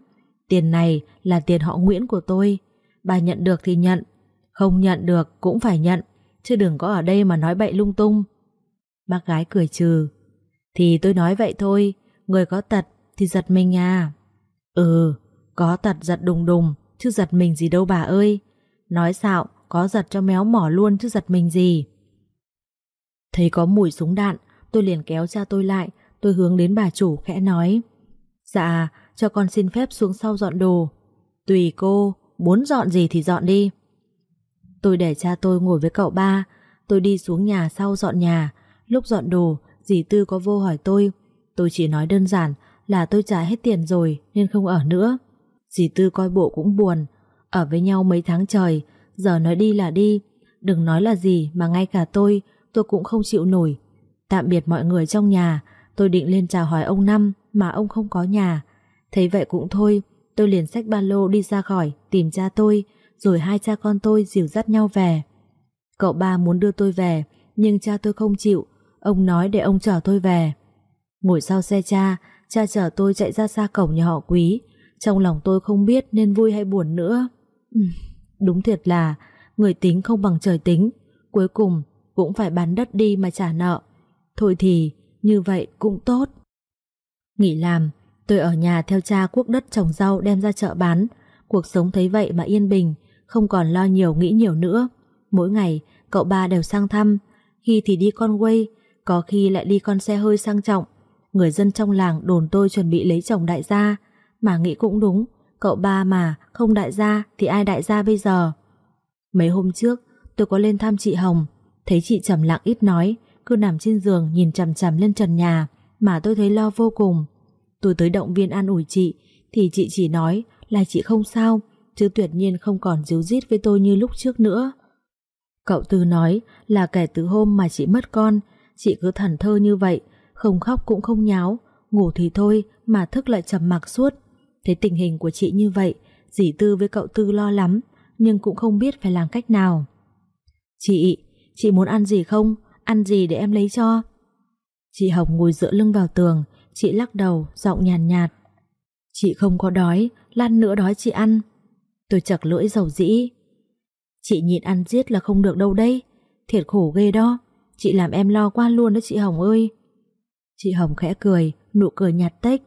Tiền này là tiền họ Nguyễn của tôi. Bà nhận được thì nhận, không nhận được cũng phải nhận, chứ đừng có ở đây mà nói bậy lung tung. Bác gái cười trừ. Thì tôi nói vậy thôi, người có tật thì giật mình à. Ừ, có tật giật đùng đùng, chứ giật mình gì đâu bà ơi. Nói xạo, có giật cho méo mỏ luôn chứ giật mình gì. Thấy có mùi súng đạn, tôi liền kéo cha tôi lại, tôi hướng đến bà chủ khẽ nói. Dạ, cho con xin phép xuống sau dọn đồ. Tùy cô, muốn dọn gì thì dọn đi. Tôi để cha tôi ngồi với cậu ba, tôi đi xuống nhà sau dọn nhà. Lúc dọn đồ, dì Tư có vô hỏi tôi. Tôi chỉ nói đơn giản là tôi trả hết tiền rồi nên không ở nữa. Dì Tư coi bộ cũng buồn, ở với nhau mấy tháng trời, giờ nói đi là đi. Đừng nói là gì mà ngay cả tôi, tôi cũng không chịu nổi. Tạm biệt mọi người trong nhà, tôi định lên chào hỏi ông Năm mà ông không có nhà. Thấy vậy cũng thôi, tôi liền xách ba lô đi ra khỏi tìm cha tôi, rồi hai cha con tôi dìu dắt nhau về. Cậu ba muốn đưa tôi về, Nhưng cha tôi không chịu. Ông nói để ông chở tôi về. Ngồi sau xe cha Cha chở tôi chạy ra xa cổng nhà họ quý. Trong lòng tôi không biết nên vui hay buồn nữa. Ừ, đúng thiệt là Người tính không bằng trời tính. Cuối cùng cũng phải bán đất đi mà trả nợ. Thôi thì như vậy cũng tốt. Nghỉ làm, Tôi ở nhà theo cha cuốc đất trồng rau đem ra chợ bán. Cuộc sống thấy vậy mà yên bình, Không còn lo nhiều nghĩ nhiều nữa. Mỗi ngày, cậu ba đều sang thăm. Khi thì đi con quay Có khi lại đi con xe hơi sang trọng. Người dân trong làng đồn tôi chuẩn bị lấy chồng đại gia. Mà nghĩ cũng đúng, Cậu ba mà không đại gia Thì ai đại gia bây giờ? Mấy hôm trước, tôi có lên thăm chị Hồng. Thấy chị trầm lặng ít nói. Cứ nằm trên giường nhìn chằm chằm lên trần nhà Mà tôi thấy lo vô cùng. Tôi tới động viên an ủi chị Thì chị chỉ nói là chị không sao Chứ tuyệt nhiên không còn díu dít với tôi như lúc trước nữa. Cậu Tư nói là kể từ hôm mà chị mất con Chị cứ thần thơ như vậy Không khóc cũng không nháo Ngủ thì thôi mà thức lại trầm mặc suốt. Thấy tình hình của chị như vậy Dì Tư với cậu Tư lo lắm Nhưng cũng không biết phải làm cách nào. Chị, chị muốn ăn gì không? Ăn gì để em lấy cho? Chị Hồng ngồi dựa lưng vào tường Chị lắc đầu, giọng nhàn nhạt, nhạt Chị không có đói Lát nữa đói chị ăn. Tôi chặt lưỡi dầu dĩ. Chị nhịn ăn giết là không được đâu đây Thiệt khổ ghê đó. Chị làm em lo qua luôn đó chị Hồng ơi. Chị Hồng khẽ cười Nụ cười nhạt tếch.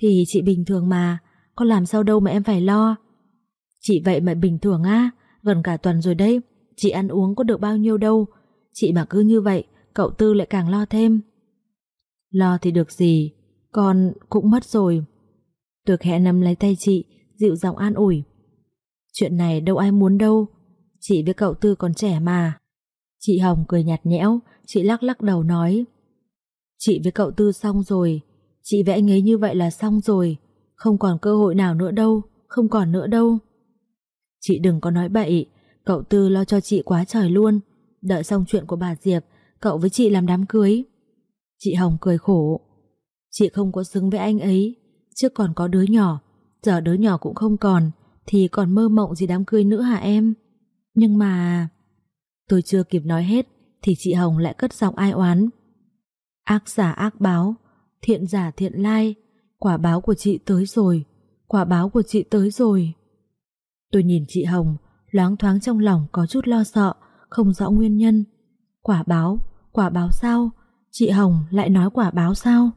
Thì chị bình thường mà Có làm sao đâu mà em phải lo. Chị vậy mà bình thường á Gần cả tuần rồi đấy Chị ăn uống có được bao nhiêu đâu Chị mà cứ như vậy, Cậu Tư lại càng lo thêm. Lo thì được gì, Con cũng mất rồi. Tôi khẽ nắm lấy tay chị, Dịu giọng an ủi. Chuyện này đâu ai muốn đâu, Chị với cậu Tư còn trẻ mà. Chị Hồng cười nhạt nhẽo, Chị lắc lắc đầu nói. Chị với cậu Tư xong rồi, Chị với anh ấy như vậy là xong rồi, Không còn cơ hội nào nữa đâu, Không còn nữa đâu. Chị đừng có nói bậy, Cậu Tư lo cho chị quá trời luôn. Đợi xong chuyện của bà Diệp, Cậu với chị làm đám cưới. Chị Hồng cười khổ. Chị không có xứng với anh ấy. Chứ còn có đứa nhỏ, Giờ đứa nhỏ cũng không còn, Thì còn mơ mộng gì đám cưới nữa hả em? Nhưng mà Tôi chưa kịp nói hết, Thì chị Hồng lại cất giọng ai oán. Ác giả ác báo, Thiện giả thiện lai, Quả báo của chị tới rồi, Quả báo của chị tới rồi. Tôi nhìn chị Hồng, Loáng thoáng trong lòng có chút lo sợ. Không rõ nguyên nhân. Quả báo, quả báo sao? Chị Hồng lại nói quả báo sao?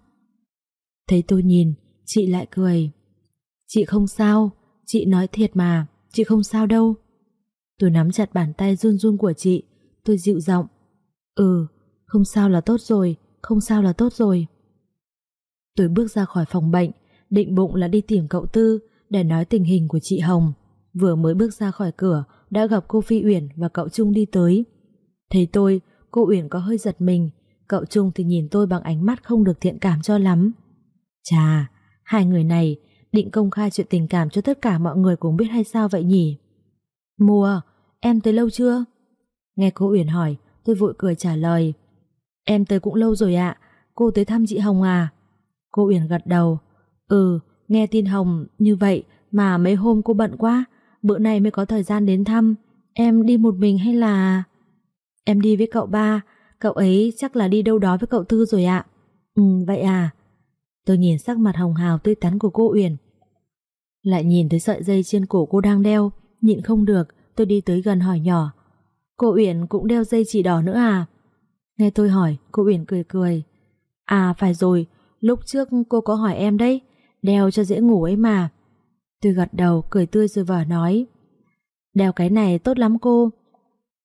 Thấy tôi nhìn Chị lại cười. Chị không sao Chị nói thiệt mà Chị không sao đâu. Tôi nắm chặt bàn tay run run của chị Tôi dịu giọng. Ừ không sao là tốt rồi Không sao là tốt rồi. Tôi bước ra khỏi phòng bệnh Định bụng là đi tìm cậu Tư Để nói tình hình của chị Hồng. Vừa mới bước ra khỏi cửa đã gặp cô Phi Uyển và cậu Trung đi tới Thấy tôi Cô Uyển có hơi giật mình Cậu Trung thì nhìn tôi bằng ánh mắt không được thiện cảm cho lắm Chà Hai người này định công khai chuyện tình cảm cho tất cả mọi người cũng biết hay sao vậy nhỉ? Mùa, em tới lâu chưa? Nghe cô Uyển hỏi, tôi vội cười trả lời. Em tới cũng lâu rồi ạ, cô tới thăm chị Hồng à? Cô Uyển gật đầu. Ừ, nghe tin Hồng như vậy mà mấy hôm cô bận quá, bữa nay mới có thời gian đến thăm. Em đi một mình hay là... Em đi với cậu ba, cậu ấy chắc là đi đâu đó với cậu Tư rồi ạ. Ừ, vậy à? Tôi nhìn sắc mặt hồng hào tươi tắn của cô Uyển. Lại nhìn thấy sợi dây trên cổ cô đang đeo, nhịn không được, tôi đi tới gần hỏi nhỏ. Cô Uyển cũng đeo dây chỉ đỏ nữa à? Nghe tôi hỏi, cô Uyển cười cười. À phải rồi, lúc trước cô có hỏi em đấy, đeo cho dễ ngủ ấy mà. Tôi gật đầu, cười tươi rồi vở nói. Đeo cái này tốt lắm cô.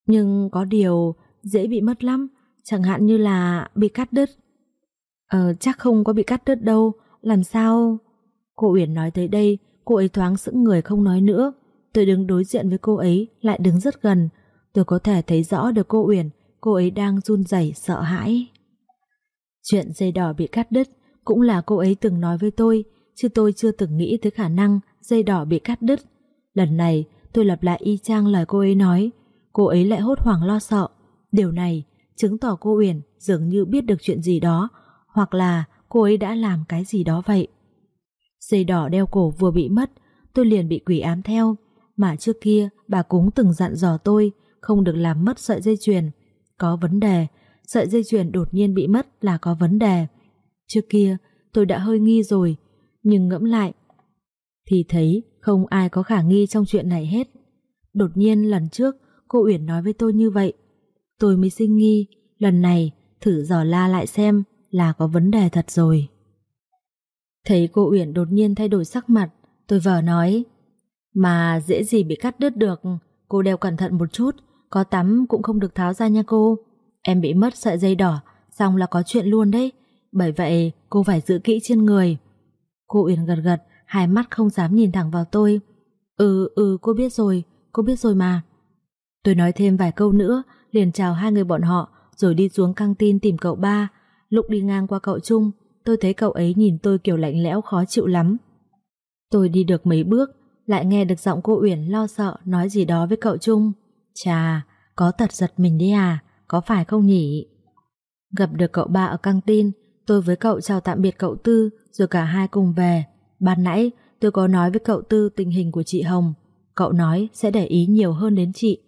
Nhưng có điều dễ bị mất lắm, chẳng hạn như là bị cắt đứt. Ờ, chắc không có bị cắt đứt đâu, làm sao... Cô Uyển nói tới đây, cô ấy thoáng sững người không nói nữa. Tôi đứng đối diện với cô ấy, lại đứng rất gần. Tôi có thể thấy rõ được cô Uyển, cô ấy đang run rẩy sợ hãi. Chuyện dây đỏ bị cắt đứt cũng là cô ấy từng nói với tôi, chứ tôi chưa từng nghĩ tới khả năng dây đỏ bị cắt đứt. Lần này, tôi lặp lại y chang lời cô ấy nói. Cô ấy lại hốt hoảng lo sợ. Điều này chứng tỏ cô Uyển dường như biết được chuyện gì đó hoặc là cô ấy đã làm cái gì đó vậy. Dây đỏ đeo cổ vừa bị mất, tôi liền bị quỷ ám theo, mà trước kia bà cúng từng dặn dò tôi không được làm mất sợi dây chuyền. có vấn đề, sợi dây chuyền đột nhiên bị mất là có vấn đề. Trước kia tôi đã hơi nghi rồi, nhưng ngẫm lại thì thấy không ai có khả nghi trong chuyện này hết. Đột nhiên lần trước cô Uyển nói với tôi như vậy, tôi mới sinh nghi, lần này thử dò la lại xem là có vấn đề thật rồi. Thấy cô Uyển đột nhiên thay đổi sắc mặt, tôi vờ nói, mà dễ gì bị cắt đứt được, cô đeo cẩn thận một chút, có tắm cũng không được tháo ra nha cô. Em bị mất sợi dây đỏ, xong là có chuyện luôn đấy, bởi vậy cô phải giữ kỹ trên người. Cô Uyển gật gật, hai mắt không dám nhìn thẳng vào tôi. Ừ, ừ, cô biết rồi, cô biết rồi mà. Tôi nói thêm vài câu nữa, liền chào hai người bọn họ, rồi đi xuống căng tin tìm cậu ba. Lúc đi ngang qua cậu Trung, tôi thấy cậu ấy nhìn tôi kiểu lạnh lẽo khó chịu lắm. Tôi đi được mấy bước, lại nghe được giọng cô Uyển lo sợ nói gì đó với cậu Trung. Chà, có tật giật mình đi à, có phải không nhỉ? Gặp được cậu ba ở căng tin, tôi với cậu chào tạm biệt cậu Tư, rồi cả hai cùng về. Ban nãy tôi có nói với cậu Tư tình hình của chị Hồng, cậu nói sẽ để ý nhiều hơn đến chị.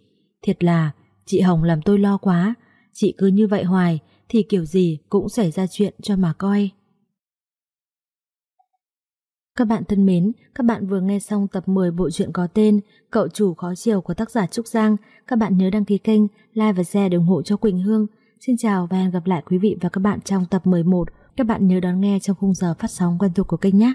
Thiệt là, chị Hồng làm tôi lo quá, chị cứ như vậy hoài thì kiểu gì cũng xảy ra chuyện cho mà coi. Các bạn thân mến, các bạn vừa nghe xong tập 10 bộ truyện có tên Cậu chủ khó chiều của tác giả Trúc Giang. Các bạn nhớ đăng ký kênh, like và share để ủng hộ cho Quỳnh Hương. Xin chào và hẹn gặp lại quý vị và các bạn trong tập 11. Các bạn nhớ đón nghe trong khung giờ phát sóng quen thuộc của kênh nhé.